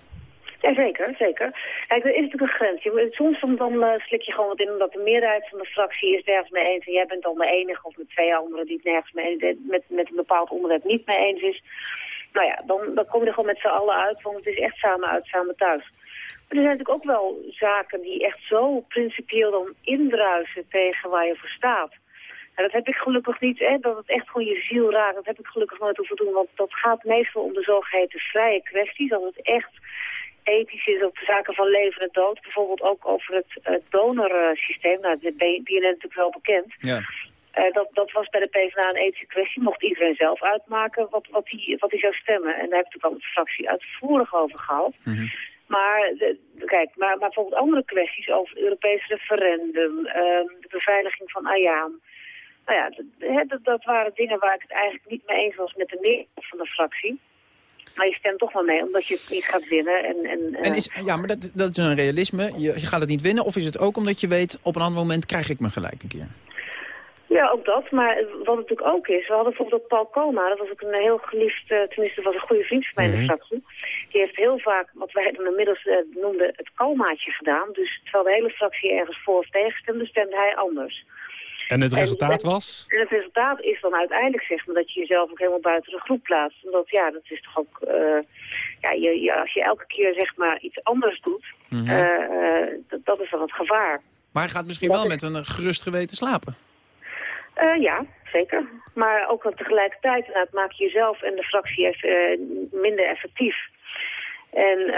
Ja, zeker, zeker. Kijk, er is natuurlijk een grens. Soms dan, dan uh, slik je gewoon wat in omdat de meerderheid van de fractie is nergens mee eens. En jij bent dan de enige of met twee anderen die het nergens mee, met, met een bepaald onderwerp niet mee eens is. Nou ja, dan, dan kom je er gewoon met z'n allen uit, want het is echt samen uit, samen thuis. Maar er zijn natuurlijk ook wel zaken die echt zo principieel dan indruisen tegen waar je voor staat. En dat heb ik gelukkig niet, hè, dat het echt gewoon je ziel raakt. Dat heb ik gelukkig nooit hoeven doen, want dat gaat meestal om de zogeheten vrije kwesties. Als het echt ethisch is op zaken van leven en dood. Bijvoorbeeld ook over het, donorsysteem. Nou, dat ben je natuurlijk wel bekend. Ja. Uh, dat, dat was bij de PvdA een ethische kwestie. Mocht iedereen zelf uitmaken wat, wat, hij, wat hij zou stemmen. En daar heb ik natuurlijk al de fractie uitvoerig over gehad. Mm -hmm. Maar, de, kijk, maar, maar bijvoorbeeld andere kwesties over het Europees referendum, uh, de beveiliging van Ayaan. Nou ja, dat, dat, waren dingen waar ik het eigenlijk niet mee eens was met de meerderheid van de fractie. Maar je stemt toch wel mee, omdat je het niet gaat winnen. En, en, en is, ja, maar dat, dat is een realisme. Je, je gaat het niet winnen. Of is het ook omdat je weet, op een ander moment krijg ik me gelijk een keer? Ja, ook dat. Maar wat het natuurlijk ook is, we hadden bijvoorbeeld ook Paul Koma, dat was ook een heel geliefd, uh, tenminste was een goede vriend van mij in de mhm. fractie. Die heeft heel vaak, wat wij dan inmiddels uh, noemden, het Komaatje gedaan. Dus terwijl de hele fractie ergens voor of tegen stemde, stemde hij anders. En het resultaat was? En het resultaat is dan uiteindelijk zeg maar, dat je jezelf ook helemaal buiten de groep plaatst. Omdat ja, dat is toch ook... Uh, ja, je, je, als je elke keer zeg maar iets anders doet, mm -hmm. uh, dat, dat, is dan het gevaar. Maar je gaat misschien dat wel is... met een gerust geweten slapen. Uh, ja, zeker. Maar ook tegelijkertijd inderdaad, maak je jezelf en de fractie even, minder effectief. En,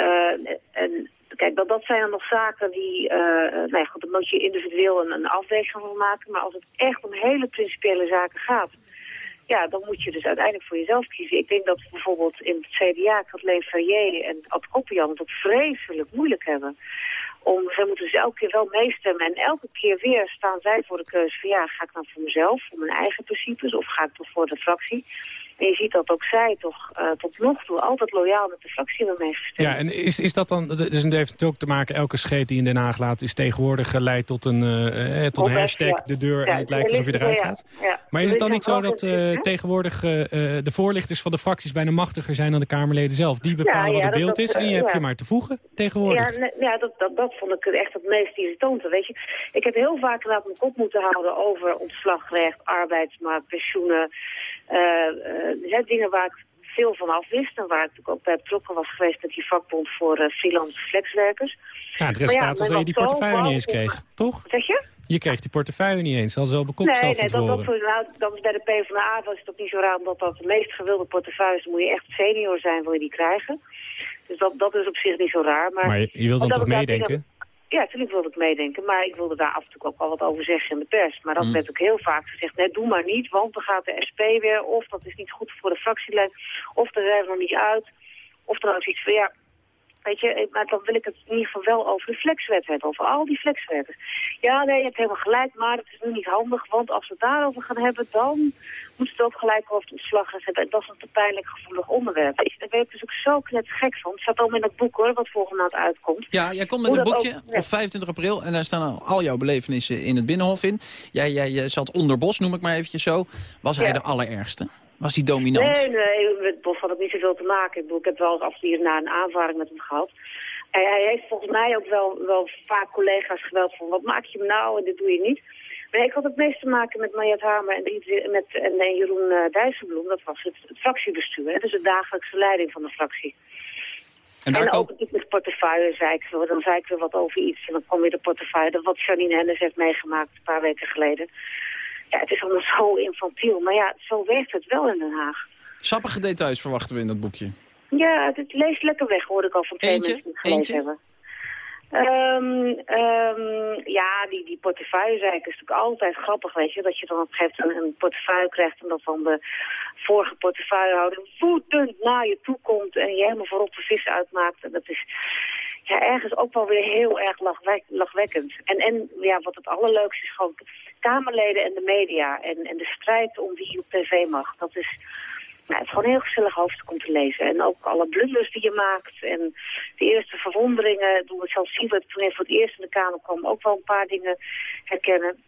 en Kijk, dat, dat zijn dan nog zaken die, uh, nou ja, goed, daar moet je individueel een, afweging van maken. Maar als het echt om hele principiële zaken gaat, ja, dan moet je dus uiteindelijk voor jezelf kiezen. Ik denk dat bijvoorbeeld in het CDA, Kathleen Ferrier en Ad Koppian het vreselijk moeilijk hebben. Om, zij moeten dus elke keer wel meestemmen. En elke keer weer staan zij voor de keuze van ja, ga ik dan voor mezelf, voor mijn eigen principes, of ga ik toch voor de fractie? En je ziet dat ook zij toch uh, tot nog toe altijd loyaal met de fractie hebben meegestemd. Ja, en is, is dat dan, dus het heeft natuurlijk ook te maken, elke scheet die in Den Haag laat is tegenwoordig geleid tot een, uh, tot een hashtag, de deur, en het lijkt alsof je eruit gaat. Maar is het dan niet zo dat uh, tegenwoordig de voorlichters van de fracties bijna machtiger zijn dan de Kamerleden zelf? Die bepalen wat het beeld is en je hebt je maar te voegen tegenwoordig. Ja, ja dat, dat, dat vond ik echt het meest irritante. Weet je, ik heb heel vaak inderdaad mijn kop moeten houden over ontslagrecht, arbeidsmarkt, pensioenen. Uh, dingen waar ik veel van af wist en waar ik ook bij betrokken was geweest met die vakbond voor uh, freelance flexwerkers. Ja, het resultaat ja, was dat je die portefeuille niet eens kreeg, toch? Zeg je? Je kreeg die portefeuille niet eens, al zo bekop Nee, nee dat, dat, nou, dat is bij de PvdA was het ook niet zo raar, omdat dat de meest gewilde portefeuille is. moet je echt senior zijn, wil je die krijgen. Dus dat, dat is op zich niet zo raar. Maar, maar je, je wilt dan toch meedenken? Ja, natuurlijk wilde ik meedenken, maar ik wilde daar af en toe ook wel wat over zeggen in de pers. Maar dat mm. werd ook heel vaak gezegd, nee, doe maar niet, want dan gaat de SP weer, of dat is niet goed voor de fractielijn, of daar zijn we nog niet uit. Of dan ook iets van, ja, Weet je, maar dan wil ik het in ieder geval wel over de flexwet hebben, over al die flexwetten. Ja, nee, je hebt helemaal gelijk, maar het is nu niet handig, want als we het daarover gaan hebben, dan moeten we het ook gelijk over de ontslagrecht hebben. En dat is een te pijnlijk gevoelig onderwerp. Daar ben ik dus ook zo gek van. Het staat allemaal in het boek hoor, wat volgende maand uitkomt. Ja, jij komt met een boekje op 25 april en daar staan al jouw belevenissen in het Binnenhof in. Jij, jij zat onder Bos, noem ik maar eventjes zo. Was hij de allerergste? Was hij dominant? Nee, nee, met Bos had het niet zoveel te maken. Ik, bedoel, ik heb wel eens af en toe na een aanvaring met hem gehad. Hij, hij, heeft volgens mij ook wel, wel vaak collega's geweld van wat maak je hem nou en dit doe je niet. Maar ik had het meest te maken met Mariette Hamer en, met, en, Jeroen uh, Dijsselbloem. Dat was het, het fractiebestuur, hè, dus de dagelijkse leiding van de fractie. En, daar en ook met de portefeuille zei ik zo, dan zei ik weer wat over iets. En dan kwam weer de portefeuille, wat Janine Hennis heeft meegemaakt een paar weken geleden. Ja, het is allemaal zo infantiel. Maar ja, zo werkt het wel in Den Haag. Sappige details verwachten we in dat boekje. Ja, het leest lekker weg, hoorde ik al van twee mensen die het gelezen hebben. Um, um, ja, die, die is natuurlijk altijd grappig, weet je. Dat je dan op een gegeven moment een portefeuille krijgt... en dan de vorige portefeuillehouder woedend naar je toe komt... en je helemaal voorop de vis uitmaakt. En dat is ja, ergens ook wel weer heel erg lachwek, lachwekkend. En, en ja, wat het allerleukste is gewoon Kamerleden en de media... en, en de strijd om wie op tv mag. Dat is nou, het is gewoon een heel gezellig hoofdstuk om te lezen. En ook alle blunders die je maakt. En de eerste verwonderingen. Toen we zelfs zien dat toen hij voor het eerst in de Kamer kwam... ook wel een paar dingen herkennen.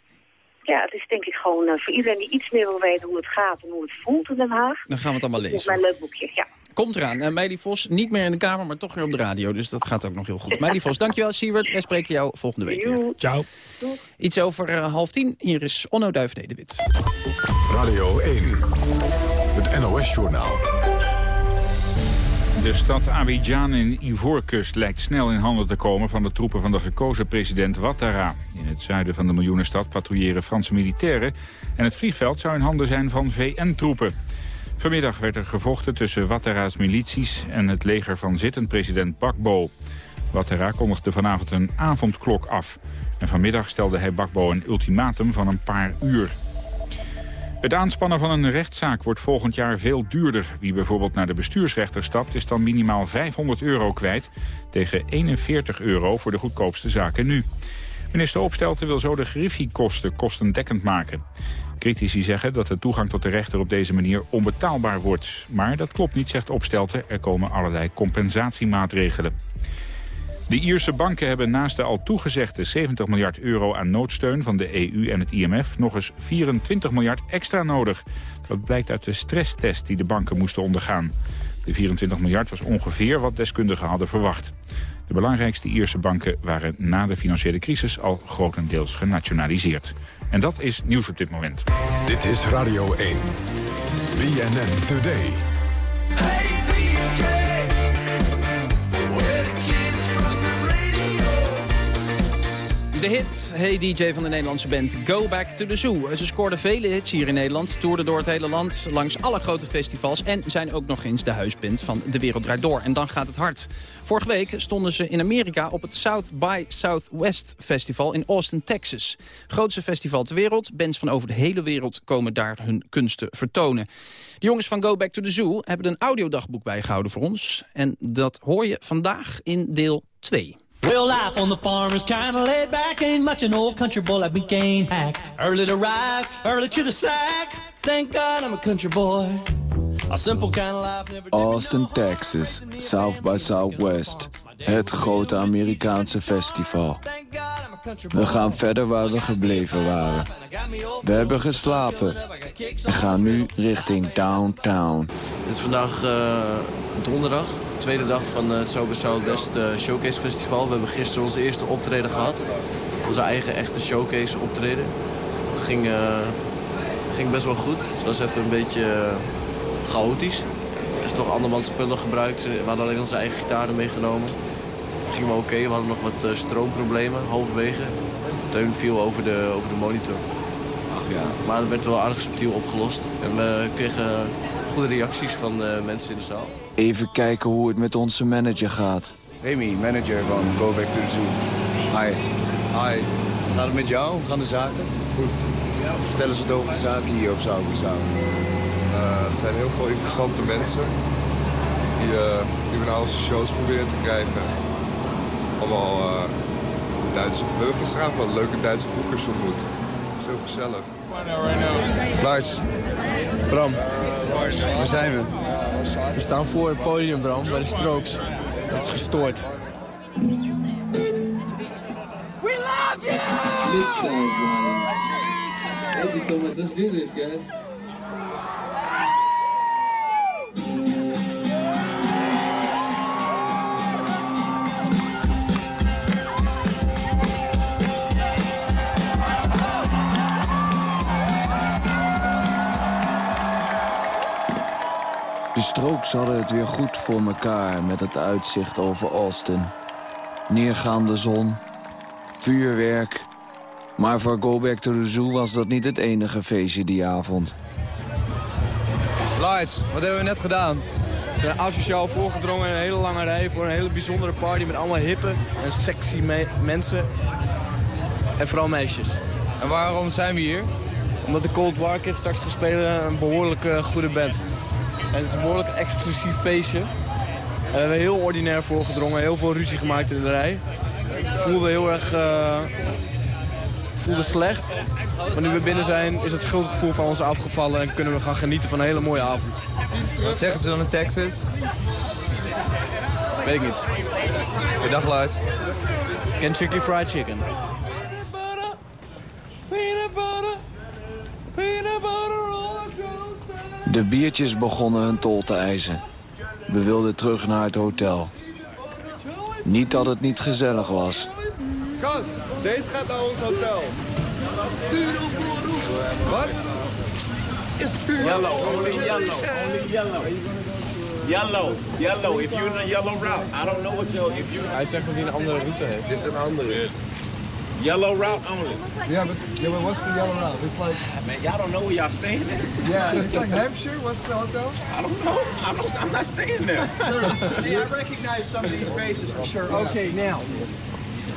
Ja, het is denk ik gewoon uh, voor iedereen die iets meer wil weten hoe het gaat... en hoe het voelt in Den Haag. Dan gaan we het allemaal lezen. Is mijn leuk boekje, ja. Komt eraan. Uh, Meili Vos, niet meer in de Kamer, maar toch weer op de radio. Dus dat gaat ook nog heel goed. Meili Vos, dankjewel Siewert. Wij spreken jou volgende week weer. Ciao. Iets over uh, half tien. Hier is Onno Duivenede-Wit. Radio 1. Het NOS-journaal. De stad Abidjan in Ivoorkust lijkt snel in handen te komen van de troepen van de gekozen president Ouattara. In het zuiden van de miljoenenstad patrouilleren Franse militairen en het vliegveld zou in handen zijn van VN-troepen. Vanmiddag werd er gevochten tussen Ouattara's milities en het leger van zittend president Bakbo. Ouattara kondigde vanavond een avondklok af. En vanmiddag stelde hij Bakbo een ultimatum van een paar uur. Het aanspannen van een rechtszaak wordt volgend jaar veel duurder. Wie bijvoorbeeld naar de bestuursrechter stapt is dan minimaal 500 euro kwijt... tegen 41 euro voor de goedkoopste zaken nu. Minister Opstelten wil zo de griffiekosten kostendekkend maken. Critici zeggen dat de toegang tot de rechter op deze manier onbetaalbaar wordt. Maar dat klopt niet, zegt Opstelten. Er komen allerlei compensatiemaatregelen. De Ierse banken hebben naast de al toegezegde 70 miljard euro aan noodsteun van de EU en het IMF nog eens 24 miljard extra nodig. Dat blijkt uit de stresstest die de banken moesten ondergaan. De 24 miljard was ongeveer wat deskundigen hadden verwacht. De belangrijkste Ierse banken waren na de financiële crisis al grotendeels genationaliseerd. En dat is nieuws op dit moment. Dit is Radio 1. BNN Today. De hit, Hey DJ van de Nederlandse band Go Back to the Zoo. Ze scoorden vele hits hier in Nederland, toerden door het hele land... langs alle grote festivals en zijn ook nog eens de huispunt van De Wereld Draait Door. En dan gaat het hard. Vorige week stonden ze in Amerika op het South by Southwest Festival in Austin, Texas. Grootste festival ter wereld. Bands van over de hele wereld komen daar hun kunsten vertonen. De jongens van Go Back to the Zoo hebben een audiodagboek bijgehouden voor ons. En dat hoor je vandaag in deel 2. Real life on the farm is kinda laid back. Ain't much an old country boy like me can't hack. Early to rise, early to the sack. Thank God I'm a country boy. A simple kind of life never Austin, Texas, South by Southwest. Het grote Amerikaanse festival. We gaan verder waar we gebleven waren. We hebben geslapen en gaan nu richting downtown. Het is vandaag uh, donderdag, tweede dag van het Sober Southwest uh, Showcase Festival. We hebben gisteren onze eerste optreden gehad. Onze eigen echte showcase optreden. Het ging, uh, ging best wel goed. Het was even een beetje chaotisch. Er is toch andermans spullen gebruikt. We hadden alleen onze eigen gitaar meegenomen ging wel oké. We hadden nog wat uh, stroomproblemen halverwege. Teun viel over de, over de monitor. Ach ja. Maar dat werd wel aardig subtiel opgelost. En we kregen goede reacties van uh, mensen in de zaal. Even kijken hoe het met onze manager gaat. Remy, manager van Go Back to the Zoo. Hi. Hi. Gaat het met jou? Hoe gaan de zaken? Goed. Vertel eens wat over de zaken hier op South Uh, er zijn heel veel interessante mensen. die, uh, die we naar onze shows proberen te krijgen. Allemaal uh, Duitse... We hebben gisteravond wel leuke Duitse boekers ontmoet. Zo gezellig. Lars. Bram. Waar zijn we? We staan voor het podium, Bram, bij de Strokes. Dat is gestoord. We love you! Thank you so much. Let's do this, guys. Strokes hadden het weer goed voor elkaar met het uitzicht over Austin. Neergaande zon, vuurwerk. Maar voor Go Back to the Zoo was dat niet het enige feestje die avond. Lights, wat hebben we net gedaan? We zijn asociaal voorgedrongen in een hele lange rij voor een hele bijzondere party met allemaal hippe en sexy mensen. En vooral meisjes. En waarom zijn we hier? Omdat de Cold War Kids straks gaan spelen een behoorlijk uh, goede band. En het is een behoorlijk exclusief feestje. En we hebben heel ordinair voorgedrongen, heel veel ruzie gemaakt in de rij. Het voelde heel erg uh, voelde slecht. Maar nu we binnen zijn, is het schuldgevoel van ons afgevallen... en kunnen we gaan genieten van een hele mooie avond. Wat zeggen ze dan in Texas? Weet ik niet. Dag, Lars. Kentucky Fried Chicken. De biertjes begonnen hun tol te eisen. We wilden terug naar het hotel. Niet dat het niet gezellig was. Kas, deze gaat naar ons hotel. Wat? Yellow, only yellow, only yellow. Yellow, yellow. If you're in a yellow route, I don't know what. If you... Hij zegt dat hij een andere route heeft. Dit is een andere. Yellow route only. Yeah, but, yeah, but what's the yellow route? It's like... Man, y'all don't know where y'all staying at? Yeah, it's like Hampshire. What's the hotel? I don't know. I'm, not, I'm not staying there. yeah, I recognize some of these faces for sure. Okay, now,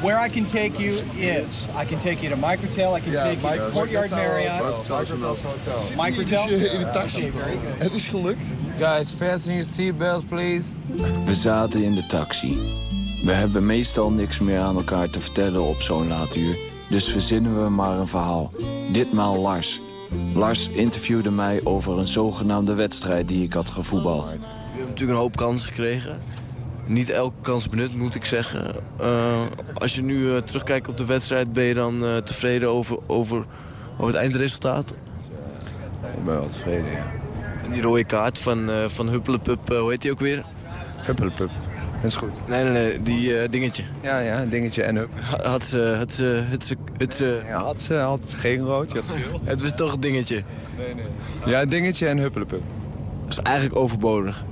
where I can take you is, I can take you to Microtel, I can Yeah, take you to Microtel. Courtyard Marriott. Microtel's hotel. Microtel? in de taxi. Het is gelukt. Guys, fasten your seatbelts, please. We zaten in de taxi. We hebben meestal niks meer aan elkaar te vertellen op zo'n laat uur. Dus verzinnen we maar een verhaal. Ditmaal Lars. Lars interviewde mij over een zogenaamde wedstrijd die ik had gevoetbald. We hebben natuurlijk een hoop kansen gekregen. Niet elke kans benut, moet ik zeggen. Eh, als je nu eh, terugkijkt op de wedstrijd, ben je dan eh, tevreden over, over, over het eindresultaat? Ik ben wel tevreden, ja. En die rode kaart van, uh, van Huppelepup, hoe heet die ook weer? Huppelepup. Dat is goed. Nee, nee, nee, die dingetje. Ja, ja, een dingetje en hup. Had ze, had ze, het ze, het ze... Ja, had ze, had geen rood, je had geel. het was toch een dingetje. Nee, nee. Ja, dingetje en huppelepup. Dat is eigenlijk overbodig.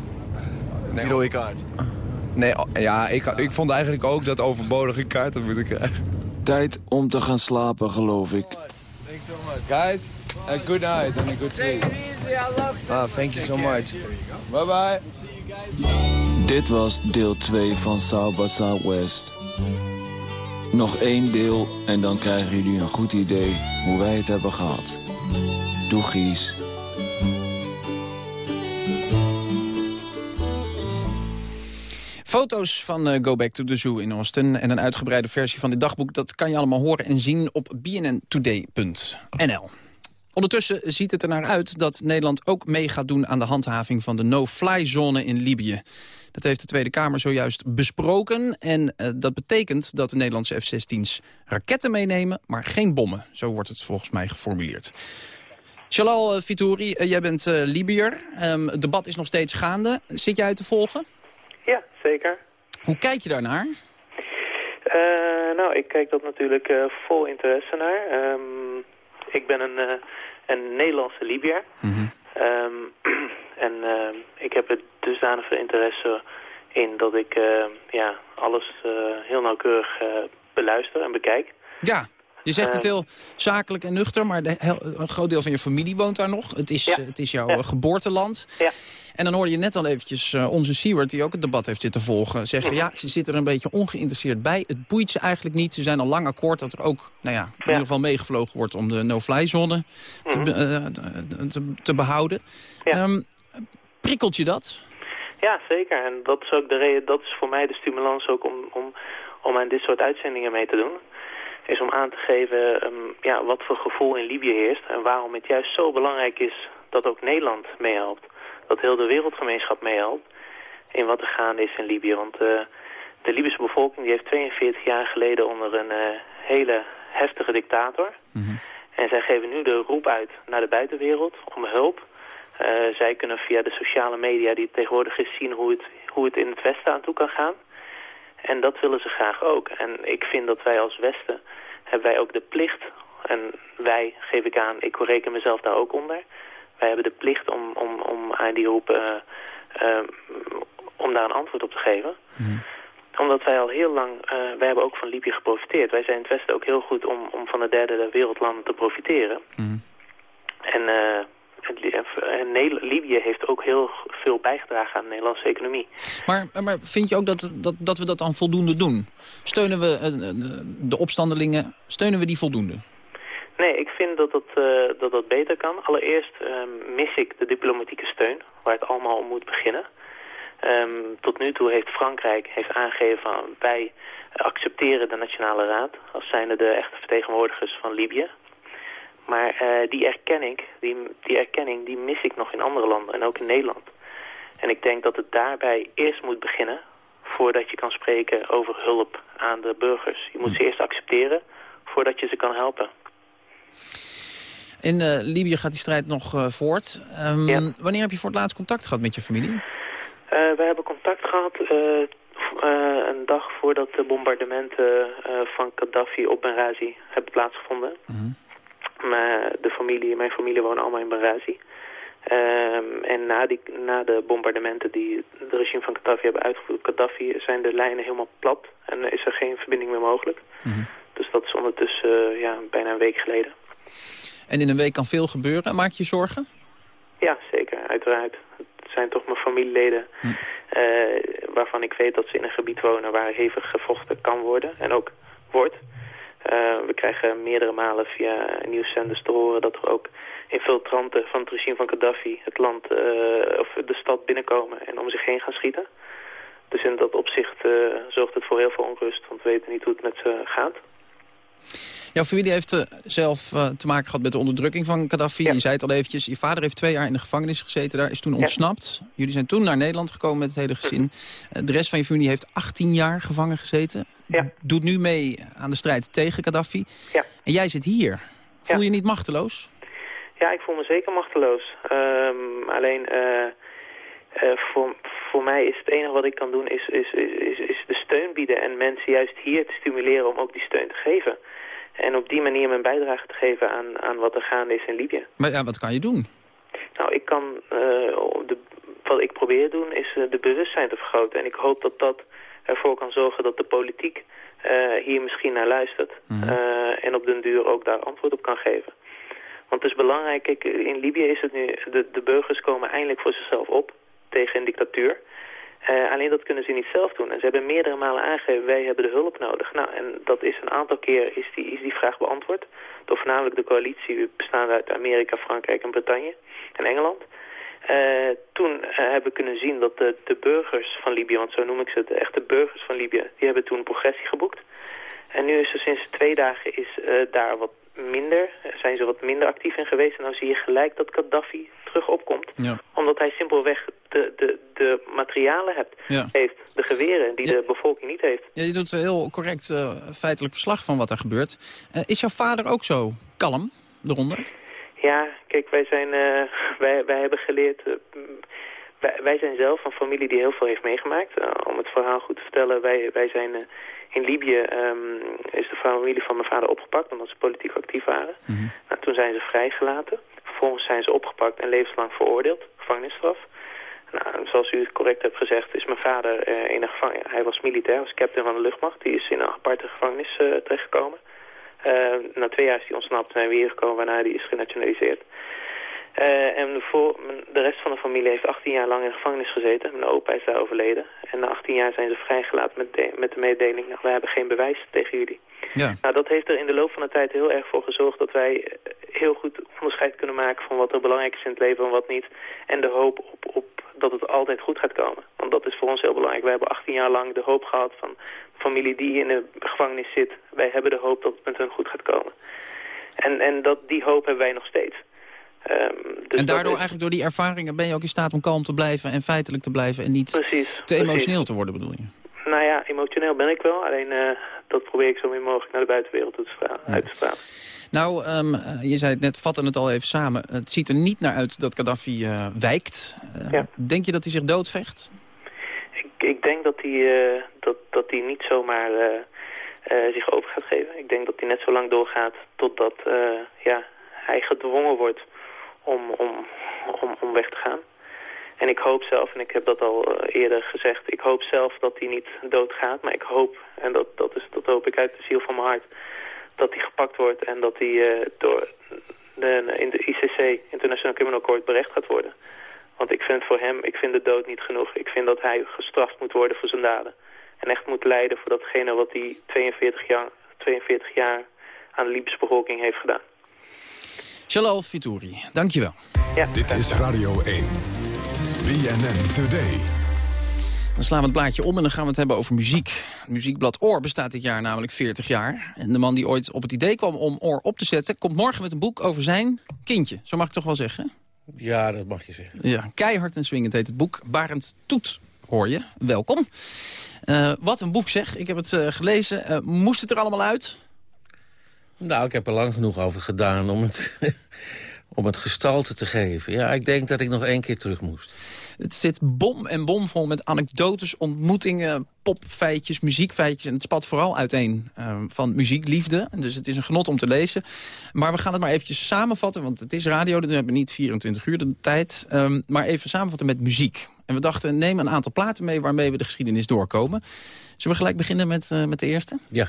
Nee, die rode kaart. Nee, ja, ik, ik vond eigenlijk ook dat overbodige kaart dat moeten krijgen. Tijd om te gaan slapen, geloof ik. Thanks so much. Guys, a good night and a good sleep. Ah, thank you so much. Bye bye. Dit was deel 2 van South by Southwest. Nog één deel en dan krijgen jullie een goed idee hoe wij het hebben gehad. Doegies. Foto's van uh, Go Back to the Zoo in Austin en een uitgebreide versie van dit dagboek... dat kan je allemaal horen en zien op bnntoday.nl. Ondertussen ziet het er naar uit dat Nederland ook mee gaat doen... aan de handhaving van de no-fly-zone in Libië. Dat heeft de Tweede Kamer zojuist besproken. En uh, dat betekent dat de Nederlandse F-16's raketten meenemen... maar geen bommen. Zo wordt het volgens mij geformuleerd. Shalal uh, Vitouri, uh, jij bent Libiër. Um, het debat is nog steeds gaande. Zit jij te volgen? Ja, zeker. Hoe kijk je daarnaar? Uh, nou, ik kijk dat natuurlijk uh, vol interesse naar. Um, ik ben een, een Nederlandse Libiër. Mm -hmm. um, en ik heb er dusdanig veel interesse in dat ik ja, alles heel nauwkeurig beluister en bekijk. Ja, je zegt het heel zakelijk en nuchter, maar de, heel, een groot deel van je familie woont daar nog. Het is, ja. het is jouw ja. geboorteland. Ja. En dan hoorde je net al eventjes onze Seward, die ook het debat heeft zitten volgen, zeggen... ja, ze zitten er een beetje ongeïnteresseerd bij. Het boeit ze eigenlijk niet. Ze zijn al lang akkoord dat er ook nou ja, in ieder geval meegevlogen wordt... om de no-fly-zone te, uh, te, te, behouden. Um, prikkelt je dat? Ja, zeker. En dat is ook de reden, dat is voor mij de stimulans ook om, om, om aan dit soort uitzendingen mee te doen. Is om aan te geven ehm, ja, wat voor gevoel in Libië heerst en waarom het juist zo belangrijk is dat ook Nederland meehelpt. Dat heel de wereldgemeenschap meehelpt in wat er gaande is in Libië. Want uh, de Libische bevolking die heeft 42 jaar geleden onder een uh, hele heftige dictator. En zij geven nu de roep uit naar de buitenwereld om hulp. Uh, zij kunnen via de sociale media die tegenwoordig is zien hoe het, hoe het in het Westen aan toe kan gaan. En dat willen ze graag ook. En ik vind dat wij als Westen hebben wij ook de plicht, en wij geef ik aan, ik reken mezelf daar ook onder. Wij hebben de plicht om, om, om aan die roep, uh, uh, om daar een antwoord op te geven. Omdat wij al heel lang, wij hebben ook van Libië geprofiteerd. Wij zijn in het Westen ook heel goed om, om van de derde wereldlanden te profiteren. En... En Libië heeft ook heel veel bijgedragen aan de Nederlandse economie. Maar, maar vind je ook dat, dat, dat we dat dan voldoende doen? Steunen we de opstandelingen, steunen we die voldoende? Nee, ik vind dat dat, uh, dat, dat beter kan. Allereerst um, mis ik de diplomatieke steun, waar het allemaal om moet beginnen. Um, tot nu toe heeft Frankrijk heeft aangegeven van wij accepteren de Nationale Raad als zijnde de echte vertegenwoordigers van Libië. Maar uh, die erkenning, die, die erkenning, die mis ik nog in andere landen en ook in Nederland. En ik denk dat het daarbij eerst moet beginnen voordat je kan spreken over hulp aan de burgers. Je moet ze eerst accepteren voordat je ze kan helpen. In uh, Libië gaat die strijd nog uh, voort. Um, ja. Wanneer heb je voor het laatst contact gehad met je familie? We hebben contact gehad een dag voordat de bombardementen van Gaddafi op Benghazi hebben plaatsgevonden. Mhm. Maar de familie, mijn familie wonen allemaal in Benghazi. Um, en na, die, na de bombardementen die de regime van Gaddafi hebben uitgevoerd, Gaddafi zijn de lijnen helemaal plat en is er geen verbinding meer mogelijk. Mhm. Dus dat is ondertussen ja, bijna een week geleden. En in een week kan veel gebeuren. Maak je je zorgen? Ja, zeker. Uiteraard. Het zijn toch mijn familieleden hm. uh, waarvan ik weet dat ze in een gebied wonen waar hevig gevochten kan worden en ook wordt. Uh, we krijgen meerdere malen via nieuwszenders te horen dat er ook infiltranten van het regime van Gaddafi het land uh, of de stad binnenkomen en om zich heen gaan schieten. Dus in dat opzicht uh, zorgt het voor heel veel onrust, want we weten niet hoe het met ze gaat. Jouw familie heeft uh, zelf uh, te maken gehad met de onderdrukking van Gaddafi. Ja. Je zei het al eventjes, je vader heeft twee jaar in de gevangenis gezeten daar, is toen ontsnapt. Ja. Jullie zijn toen naar Nederland gekomen met het hele gezin. Uh, de rest van je familie heeft 18 jaar gevangen gezeten. Ja. Doet nu mee aan de strijd tegen Gaddafi. Ja. En jij zit hier. Voel je je niet machteloos? Ja, ik voel me zeker machteloos. Um, alleen... Uh, voor, voor mij is het enige wat ik kan doen is, is, is, is de steun bieden en mensen juist hier te stimuleren om ook die steun te geven. En op die manier mijn bijdrage te geven aan, aan wat er gaande is in Libië. Maar ja, wat kan je doen? Nou, ik kan, uh, de, wat ik probeer te doen is uh, de bewustzijn te vergroten. En ik hoop dat dat ervoor kan zorgen dat de politiek uh, hier misschien naar luistert. Mhm. Mm -hmm. en op den duur ook daar antwoord op kan geven. Want het is belangrijk, kijk, in Libië is het nu, de, de burgers komen eindelijk voor zichzelf op tegen een dictatuur. Uh, alleen dat kunnen ze niet zelf doen. En ze hebben meerdere malen aangegeven, wij hebben de hulp nodig. Nou, en dat is een aantal keer is die vraag beantwoord. Door voornamelijk de coalitie bestaande uit Amerika, Frankrijk en Bretagne en Engeland. Uh, toen uh, hebben we kunnen zien dat de, de burgers van Libië, want zo noem ik ze, de echte burgers van Libië, die hebben toen progressie geboekt. En nu is er sinds twee dagen is daar wat minder, zijn ze wat minder actief in geweest. En dan zie je gelijk dat Gaddafi terug opkomt. Ja. Omdat hij simpelweg de, de, de materialen hebt, ja. heeft, de geweren die ja. de bevolking niet heeft. Ja, je doet heel correct uh, feitelijk verslag van wat er gebeurt. Uh, is jouw vader ook zo kalm eronder? Ja, kijk, wij, zijn, uh, wij, wij hebben geleerd... Wij, wij, zijn zelf een familie die heel veel heeft meegemaakt. om het verhaal goed te vertellen, wij, wij zijn in Libië um, is de familie van mijn vader opgepakt omdat ze politiek actief waren. Mm -hmm. nou, toen zijn ze vrijgelaten. Vervolgens zijn ze opgepakt en levenslang veroordeeld, gevangenisstraf. Nou, zoals u het correct hebt gezegd, is mijn vader uh, in een gevangenis. Hij was militair, was captain van de luchtmacht. Die is in een aparte gevangenis uh, terechtgekomen. Uh, na twee jaar is hij ontsnapt en zijn weer gekomen, waarna hij is genationaliseerd. Uh, en voor, de rest van de familie heeft 18 jaar lang in de gevangenis gezeten. Mijn opa is daar overleden. En na 18 jaar zijn ze vrijgelaten met de, met de mededeling... Nou, we hebben geen bewijs tegen jullie. Ja. Nou, dat heeft er in de loop van de tijd heel erg voor gezorgd... dat wij heel goed onderscheid kunnen maken van wat er belangrijk is in het leven en wat niet. En de hoop op, op dat het altijd goed gaat komen. Want dat is voor ons heel belangrijk. Wij hebben 18 jaar lang de hoop gehad van familie die in de gevangenis zit. Wij hebben de hoop dat het met hun goed gaat komen. En, en dat, die hoop hebben wij nog steeds. Ehm, dus en daardoor is- eigenlijk door die ervaringen ben je ook in staat om kalm te blijven en feitelijk te blijven en niet Precies, te emotioneel te worden bedoel je? Nou ja, emotioneel ben ik wel. Alleen eh, dat probeer ik zo min mogelijk naar de buitenwereld te uit te stralen. Nou, ehm, eh, je zei het net, vatten het al even samen. Het ziet er niet naar uit dat Gaddafi eh, wijkt. Denk je dat hij zich doodvecht? Ik, ik denk dat hij, dat, dat hij niet zomaar zich over gaat geven. Ik denk dat hij net zo lang doorgaat totdat ja, hij gedwongen wordt om, om, om, om weg te gaan. En ik hoop zelf, en ik heb dat al eh, eerder gezegd, ik hoop zelf dat hij niet doodgaat. Maar ik hoop, en dat, dat, is, dat hoop ik uit de ziel van mijn hart, dat hij gepakt wordt en dat hij eh, door de, in de ICC, International Criminal Court, berecht gaat worden. Want ik vind voor hem, ik vind de dood niet genoeg. Ik vind dat hij gestraft moet worden voor zijn daden. En echt moet lijden voor datgene wat hij 42 jaar, 42 jaar aan de Libische bevolking heeft gedaan. Shalal Fitouri, dankjewel. Ja, Dit is Radio 1. BNN Today. Dan slaan we het blaadje om en dan gaan we het hebben over muziek. Muziekblad Oor bestaat dit jaar namelijk 40 jaar. En de man die ooit op het idee kwam om Oor op te zetten... komt morgen met een boek over zijn kindje. Zo mag ik toch wel zeggen? Ja, dat mag je zeggen. Ja, keihard en swingend heet het boek. Barend Toet, hoor je. Welkom. Eh, wat een boek zeg. Ik heb het eh, gelezen. Eh, moest het er allemaal uit? Nou, ik heb er lang genoeg over gedaan om het, om het gestalte te geven. Ja, ik denk dat ik nog één keer terug moest. Het zit bom en bomvol met anekdotes, ontmoetingen, popfeitjes, muziekfeitjes. En het spat vooral uiteen eh, van muziekliefde. Dus het is een genot om te lezen. Maar we gaan het maar eventjes samenvatten, want het is radio. Dus we hebben niet 24 uur de tijd. Ehm, maar even samenvatten met muziek. En we dachten, neem een aantal platen mee waarmee we de geschiedenis doorkomen. Zullen we gelijk beginnen met, eh, met de eerste? Ja.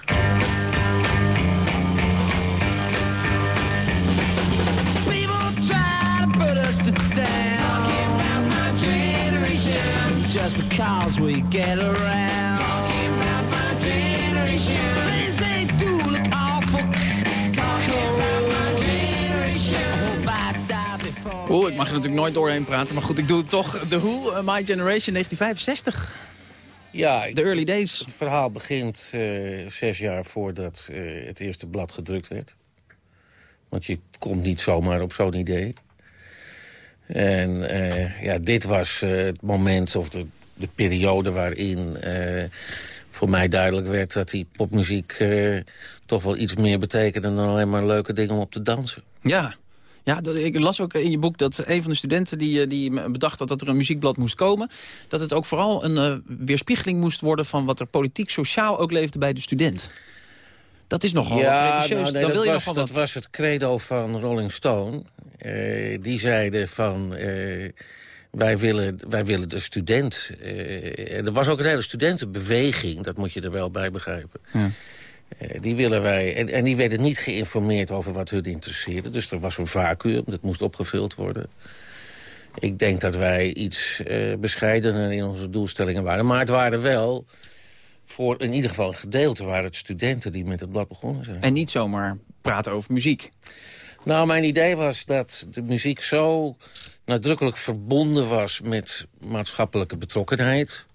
We get around. Talking about my generation. Things they do look awful. Talking about my generation. I hope I die before. Oeh, ik mag er natuurlijk nooit doorheen praten. Maar goed, ik doe het toch. The Who, eh, My Generation, 1965. Ja, de early days. Het verhaal begint eh, zes jaar voordat eh, het eerste blad gedrukt werd. Want je komt niet zomaar op zo'n idee. En eh, ja, dit was eh, het moment of de, de periode waarin eh, voor mij duidelijk werd... dat die popmuziek eh, toch wel iets meer betekende dan alleen maar leuke dingen om op te dansen. Ja. Ja, dat, ik las ook in je boek dat een van de studenten die, eh, die bedacht had dat er een muziekblad moest komen... dat het ook vooral een eh, weerspiegeling moest worden van wat er politiek sociaal ook leefde bij de student. Dat is nogal pretentieus. nou, nee, Dan dat wil je was, dat wat. was het credo van Rolling Stone. Die zeiden van... wij, willen, wij willen de student... eh, er was ook een hele studentenbeweging, dat moet je er wel bij begrijpen. Ja. Eh, die willen wij, en, en die werden niet geïnformeerd over wat hun interesseerde. Dus er was een vacuüm, dat moest opgevuld worden. Ik denk dat wij iets eh, bescheidener in onze doelstellingen waren. Maar het waren wel, voor in ieder geval een gedeelte... waren het studenten die met het blad begonnen zijn. En niet zomaar praten over muziek. Nou, mijn idee was dat de muziek zo nadrukkelijk verbonden was... met maatschappelijke betrokkenheid...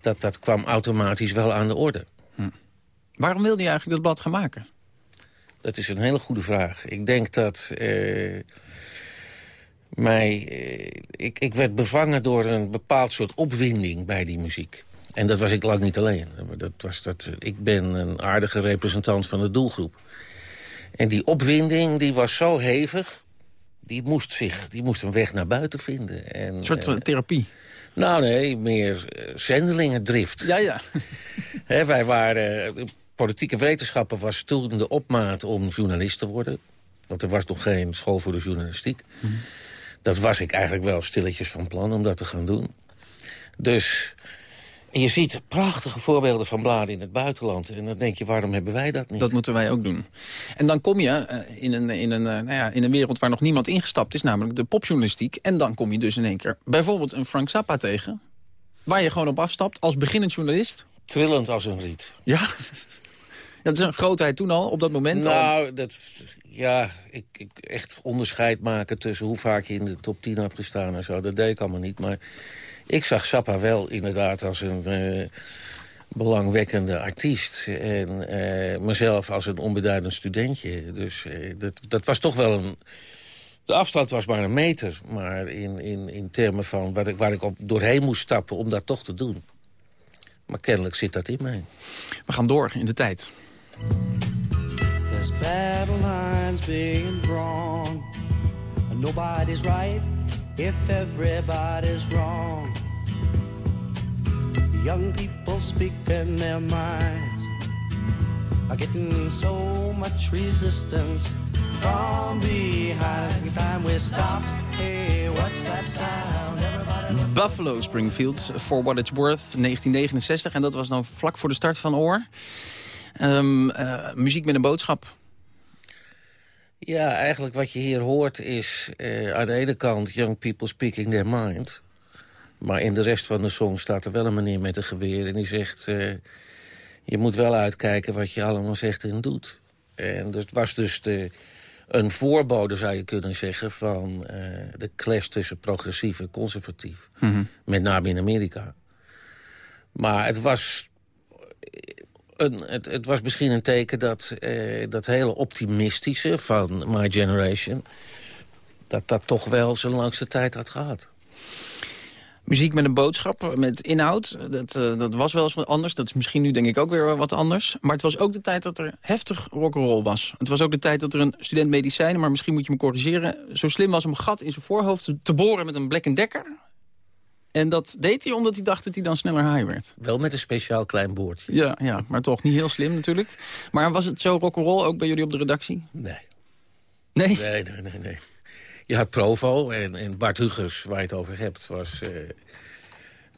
dat dat kwam automatisch wel aan de orde. Waarom wilde je eigenlijk dat blad gaan maken? Dat is een hele goede vraag. Ik denk dat eh, mij... eh, ik, ik werd bevangen door een bepaald soort opwinding bij die muziek. En dat was ik lang niet alleen. Dat was dat, ik ben een aardige representant van de doelgroep. En die opwinding die was zo hevig... die moest, zich, die moest een weg naar buiten vinden. En, Een soort eh, therapie. nou nee, meer eh, zendelingendrift. Ja, ja. Wij waren... eh, Politieke wetenschapper was toen de opmaat om journalist te worden. Want er was nog geen school voor de journalistiek. Dat was ik eigenlijk wel stilletjes van plan om dat te gaan doen. Dus en je ziet prachtige voorbeelden van bladen in het buitenland. En dan denk je, waarom hebben wij dat niet? Dat moeten wij ook doen. En dan kom je eh, in, een, in, een, eh, nou ja, in een wereld waar nog niemand ingestapt is, namelijk de popjournalistiek. En dan kom je dus in één keer bijvoorbeeld een Frank Zappa tegen. Waar je gewoon op afstapt als beginnend journalist. Trillend als een riet. Ja. Dat is een grootheid toen al, op dat moment al. Nou, dat, ja, ik, ik echt onderscheid maken tussen hoe vaak je in de top 10 had gestaan en zo. Dat deed ik allemaal niet. Maar ik zag Sappa wel inderdaad als een eh, belangwekkende artiest. En eh, mezelf als een onbeduidend studentje. Dus eh, dat, dat was toch wel een... De afstand was maar een meter. Maar in, in, in termen van wat ik, waar ik op doorheen moest stappen om dat toch te doen. Maar kennelijk zit dat in mij. We gaan door in de tijd. There's battle lines being drawn. And nobody's right if everybody's wrong. Young people speaking their minds are getting so much resistance from behind. Time we stop, hey, what's that sound? Buffalo Springfield, For What It's Worth, 1969. En dat was dan vlak voor de start van Oor. Ehm, eh, muziek met een boodschap. Ja, eigenlijk wat je hier hoort is eh, aan de ene kant young people speaking their mind. Maar in de rest van de song staat er wel een meneer met een geweer en die zegt... eh, je moet wel uitkijken wat je allemaal zegt en doet. En dat was dus de, een voorbode, zou je kunnen zeggen... van eh, de clash tussen progressief en conservatief. Met name in Amerika. Maar het was, het, het was misschien een teken dat eh, dat hele optimistische van My Generation... dat dat toch wel zijn langste tijd had gehad. Muziek met een boodschap, met inhoud. Dat, eh, dat was wel eens wat anders. Dat is misschien nu denk ik ook weer wat anders. Maar het was ook de tijd dat er heftig rock'n'roll was. Het was ook de tijd dat er een student medicijnen... maar misschien moet je me corrigeren... zo slim was om gat in zijn voorhoofd te boren met een Black Decker. En dat deed hij omdat hij dacht dat hij dan sneller high werd. Wel met een speciaal klein boordje. Ja, ja, maar toch niet heel slim natuurlijk. Maar was het zo rock'n'roll ook bij jullie op de redactie? Nee. Nee? Nee, nee, nee. nee. Je had Provo en, en Bart Huggers, waar je het over hebt... was eh,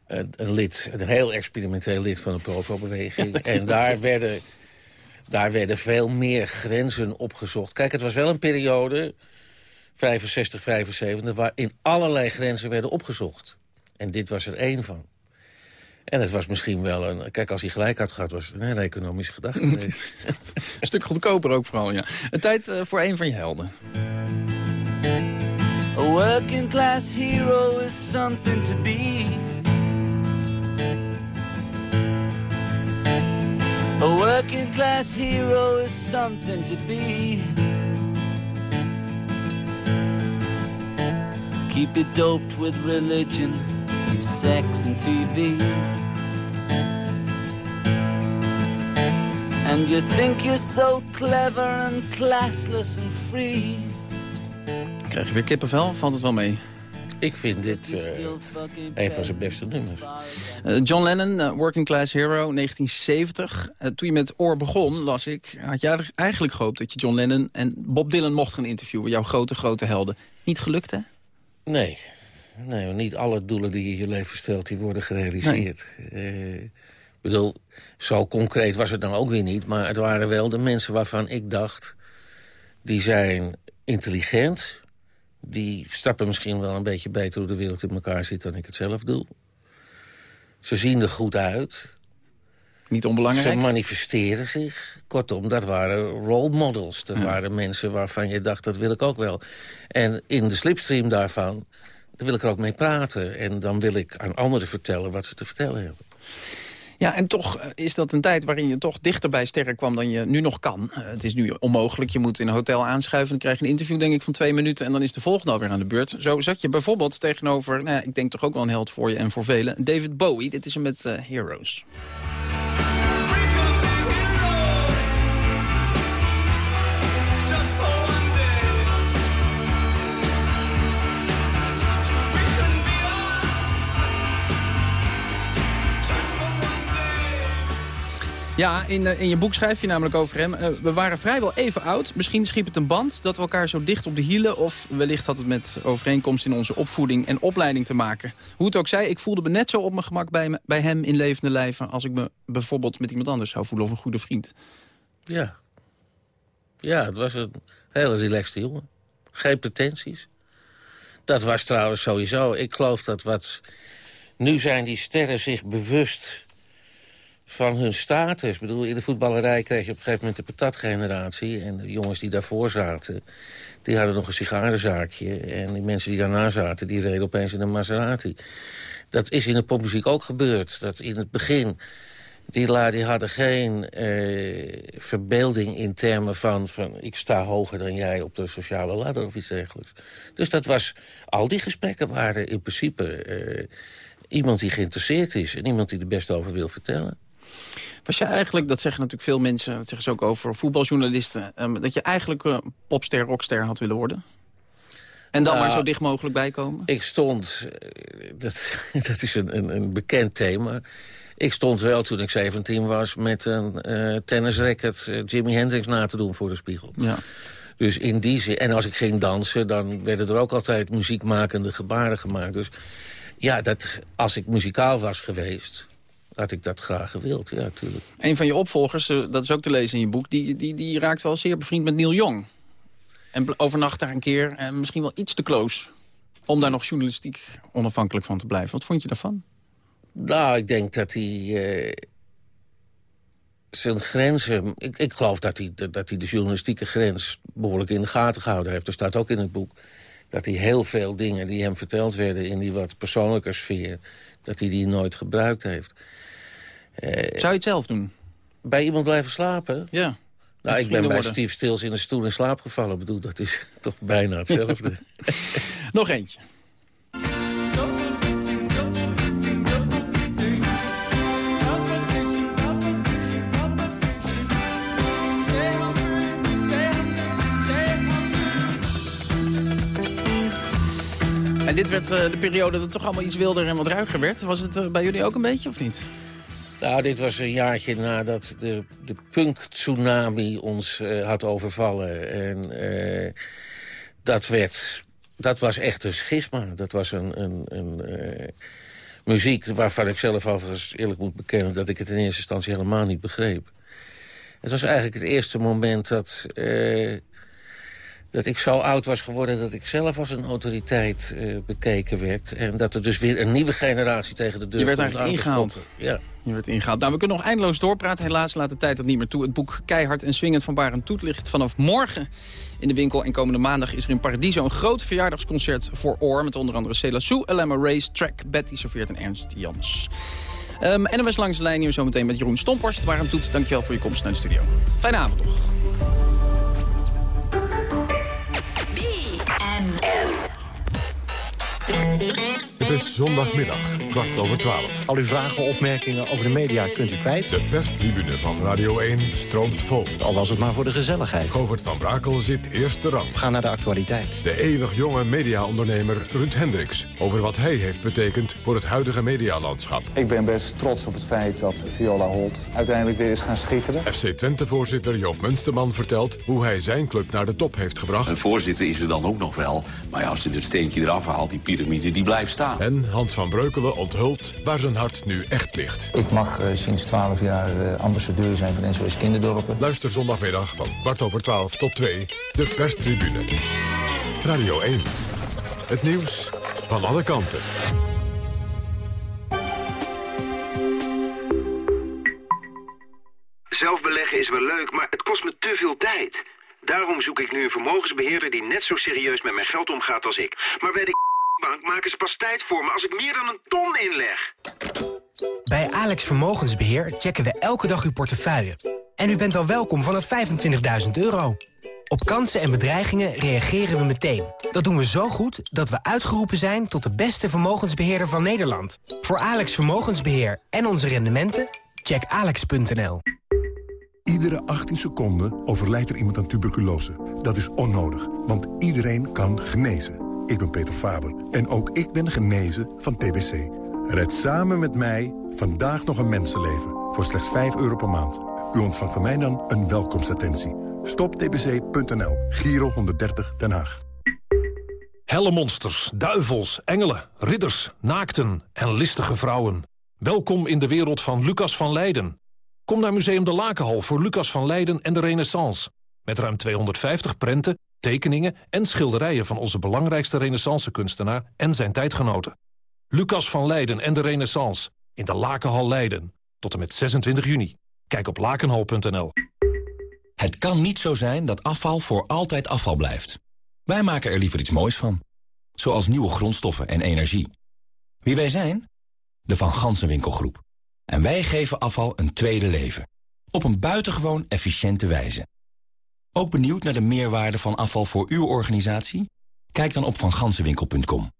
een, een lid, een heel experimenteel lid van de Provo-beweging. en daar werden, daar werden veel meer grenzen opgezocht. Kijk, het was wel een periode, 65, 75... waarin allerlei grenzen werden opgezocht. En dit was er één van. En het was misschien wel een... Kijk, als hij gelijk had gehad, was het een hele economische gedachte geweest. Een stuk goedkoper ook vooral, ja. Een tijd eh, voor een van je helden. A working class hero is something to be. A working class hero is something to be. Keep it doped with religion, sex, and TV. And you think you're so clever and classless and free. Krijg je weer kippenvel? Valt het wel mee? Ik vind dit eh, een van zijn beste nummers. Eh, John Lennon, eh, Working Class Hero, 1970. Eh, toen je met Oor begon, las ik, had jij eigenlijk gehoopt dat je John Lennon en Bob Dylan mocht gaan interviewen. Jouw grote, grote helden. Niet gelukt, hè? Nee. Nee, niet alle doelen die je in je leven stelt, die worden gerealiseerd. Eh, Ik bedoel, zo concreet was het dan ook weer niet. Maar het waren wel de mensen waarvan ik dacht... die zijn intelligent. Die stappen misschien wel een beetje beter hoe de wereld in elkaar zit... dan ik het zelf doe. Ze zien er goed uit. Niet onbelangrijk. Ze manifesteren zich. Kortom, dat waren role models. Dat waren mensen waarvan je dacht, dat wil ik ook wel. En in de slipstream daarvan, dan wil ik er ook mee praten. En dan wil ik aan anderen vertellen wat ze te vertellen hebben. Ja, en toch eh, is dat een tijd waarin je toch dichter bij sterren kwam dan je nu nog kan. Eh, het is nu onmogelijk. Je moet in een hotel aanschuiven. Dan krijg je een interview, denk ik, van twee minuten. En dan is de volgende alweer aan de beurt. Zo zat je bijvoorbeeld tegenover, nou ik denk toch ook wel een held voor je en voor velen. David Bowie. Dit is hem met eh, Heroes. Ja, in, eh, in je boek schrijf je namelijk over hem. Eh, we waren vrijwel even oud. Misschien schiep het een band dat we elkaar zo dicht op de hielen... of wellicht had het met overeenkomst in onze opvoeding en opleiding te maken. Hoe het ook zij, ik voelde me net zo op mijn gemak bij, hem in levende lijven... als ik me bijvoorbeeld met iemand anders zou voelen of een goede vriend. Ja. Ja, het was een hele relaxte jongen. Geen pretenties. Dat was trouwens sowieso. Ik geloof dat wat... Nu zijn die sterren zich bewust van hun status. Ik bedoel, in de voetballerij kreeg je op een gegeven moment de patatgeneratie. En de jongens die daarvoor zaten, die hadden nog een sigarenzaakje. En die mensen die daarna zaten, die reden opeens in een Maserati. Dat is in de popmuziek ook gebeurd. Dat in het begin, die die hadden geen eh, verbeelding in termen van, van... ik sta hoger dan jij op de sociale ladder of iets dergelijks. Dus dat was, al die gesprekken waren in principe... eh, iemand die geïnteresseerd is en iemand die er best over wil vertellen. Was je eigenlijk, dat zeggen natuurlijk veel mensen... dat zeggen ze ook over voetbaljournalisten... ehm, dat je eigenlijk popster, rockster had willen worden? En dan Nou, maar zo dicht mogelijk bijkomen? Ik stond, eh, dat, dat is een, een, een bekend thema... Ik stond wel toen ik 17 was met een eh tennisracket eh, Jimi Hendrix na te doen voor de spiegel. Ja. Dus in die zin, en als ik ging dansen, dan werden er ook altijd muziekmakende gebaren gemaakt. Dus ja, dat, als ik muzikaal was geweest, had ik dat graag gewild. Ja, tuurlijk. Een van je opvolgers, eh, dat is ook te lezen in je boek... die, die, die raakt wel zeer bevriend met Neil Young. En overnacht daar een keer, en misschien wel iets te close... om daar nog journalistiek onafhankelijk van te blijven. Wat vond je daarvan? Nou, ik denk dat hij eh, zijn grenzen... Ik, ik geloof dat hij, dat hij de journalistieke grens behoorlijk in de gaten gehouden heeft. Er staat ook in het boek dat hij heel veel dingen die hem verteld werden... in die wat persoonlijke sfeer, dat hij die nooit gebruikt heeft. Eh, Zou je het zelf doen? Bij iemand blijven slapen? Ja. Nou, ik ben bij worden. Steve Stills in een stoel in slaap gevallen. Ik bedoel, dat is toch bijna hetzelfde. Nog eentje. En dit werd eh, de periode dat het toch allemaal iets wilder en wat ruiger werd. Was het eh, bij jullie ook een beetje of niet? Nou, dit was een jaartje nadat de, de punk-tsunami ons eh, had overvallen. En eh, dat, werd, dat was echt een schisma. Dat was een, een, een eh, muziek waarvan ik zelf overigens eerlijk moet bekennen... dat ik het in eerste instantie helemaal niet begreep. Het was eigenlijk het eerste moment dat... dat ik zo oud was geworden dat ik zelf als een autoriteit bekeken werd. En dat er dus weer een nieuwe generatie tegen de deur Je werd eigenlijk ingehaald. Ja. Je werd ingehaald. Nou, we kunnen nog eindeloos doorpraten. Helaas laat de tijd dat niet meer toe. Het boek Keihard en Swingend van Barend Toet ligt vanaf morgen in de winkel. En komende maandag is er in Paradiso een groot verjaardagsconcert voor Oor. Met onder andere Cela Sue, Alema Race, Track, Betty Serveert en Ernst Jans. Ehm en dan was langs de lijn hier zometeen met Jeroen Stomporst. Barend Toet, dankjewel voor je komst naar de studio. Fijne avond nog. Het is zondagmiddag, kwart over twaalf. Al uw vragen, opmerkingen over de media kunt u kwijt. De perstribune van Radio 1 stroomt vol. Al was het maar voor de gezelligheid. Govert van Brakel zit eerste rang. Ga naar de actualiteit. De eeuwig jonge mediaondernemer Ruud Hendricks... over wat hij heeft betekend voor het huidige medialandschap. Ik ben best trots op het feit dat Viola Holt uiteindelijk weer is gaan schitteren. FC Twente-voorzitter Joop Munsterman vertelt... hoe hij zijn club naar de top heeft gebracht. Een voorzitter is er dan ook nog wel. Maar ja, als je dit steentje eraf haalt, die piramide, die blijft staan. En Hans van Breukelen onthult waar zijn hart nu echt ligt. Ik mag eh, sinds 12 jaar eh, ambassadeur zijn van SOS Kinderdorpen. Luister zondagmiddag van kwart over twaalf tot twee. De perstribune. Radio 1. Het nieuws van alle kanten. Zelf beleggen is wel leuk, maar het kost me te veel tijd. Daarom zoek ik nu een vermogensbeheerder die net zo serieus met mijn geld omgaat als ik. Maar bij de bank maken ze pas tijd voor me als ik meer dan een ton inleg. Bij Alex Vermogensbeheer checken we elke dag uw portefeuille. En u bent al welkom vanaf 25.000 euro. Op kansen en bedreigingen reageren we meteen. Dat doen we zo goed dat we uitgeroepen zijn tot de beste vermogensbeheerder van Nederland. Voor Alex Vermogensbeheer en onze rendementen, check alex.nl. Iedere 18 seconden overlijdt er iemand aan tuberculose. Dat is onnodig, want iedereen kan genezen. Ik ben Peter Faber en ook ik ben genezen van TBC. Red samen met mij vandaag nog een mensenleven voor slechts 5 euro per maand. U ontvangt van mij dan een welkomstattentie. Stoptbc.nl, Giro 130 Den Haag. Helle monsters, duivels, engelen, ridders, naakten en listige vrouwen. Welkom in de wereld van Lucas van Leiden. Kom naar Museum de Lakenhal voor Lucas van Leiden en de Renaissance. Met ruim 250 prenten, tekeningen en schilderijen... van onze belangrijkste renaissance-kunstenaar en zijn tijdgenoten. Lucas van Leiden en de Renaissance in de Lakenhal Leiden. Tot en met 26 juni. Kijk op lakenhal.nl. Het kan niet zo zijn dat afval voor altijd afval blijft. Wij maken er liever iets moois van. Zoals nieuwe grondstoffen en energie. Wie wij zijn? De Van Gansenwinkelgroep. En wij geven afval een tweede leven. Op een buitengewoon efficiënte wijze. Ook benieuwd naar de meerwaarde van afval voor uw organisatie? Kijk dan op vangansenwinkel.com.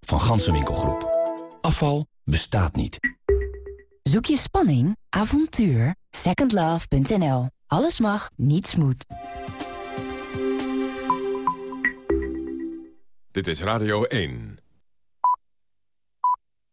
Van Gansenwinkelgroep. Afval bestaat niet. Zoek je spanning, avontuur? Secondlove.nl. Alles mag, niets moet. Dit is Radio 1.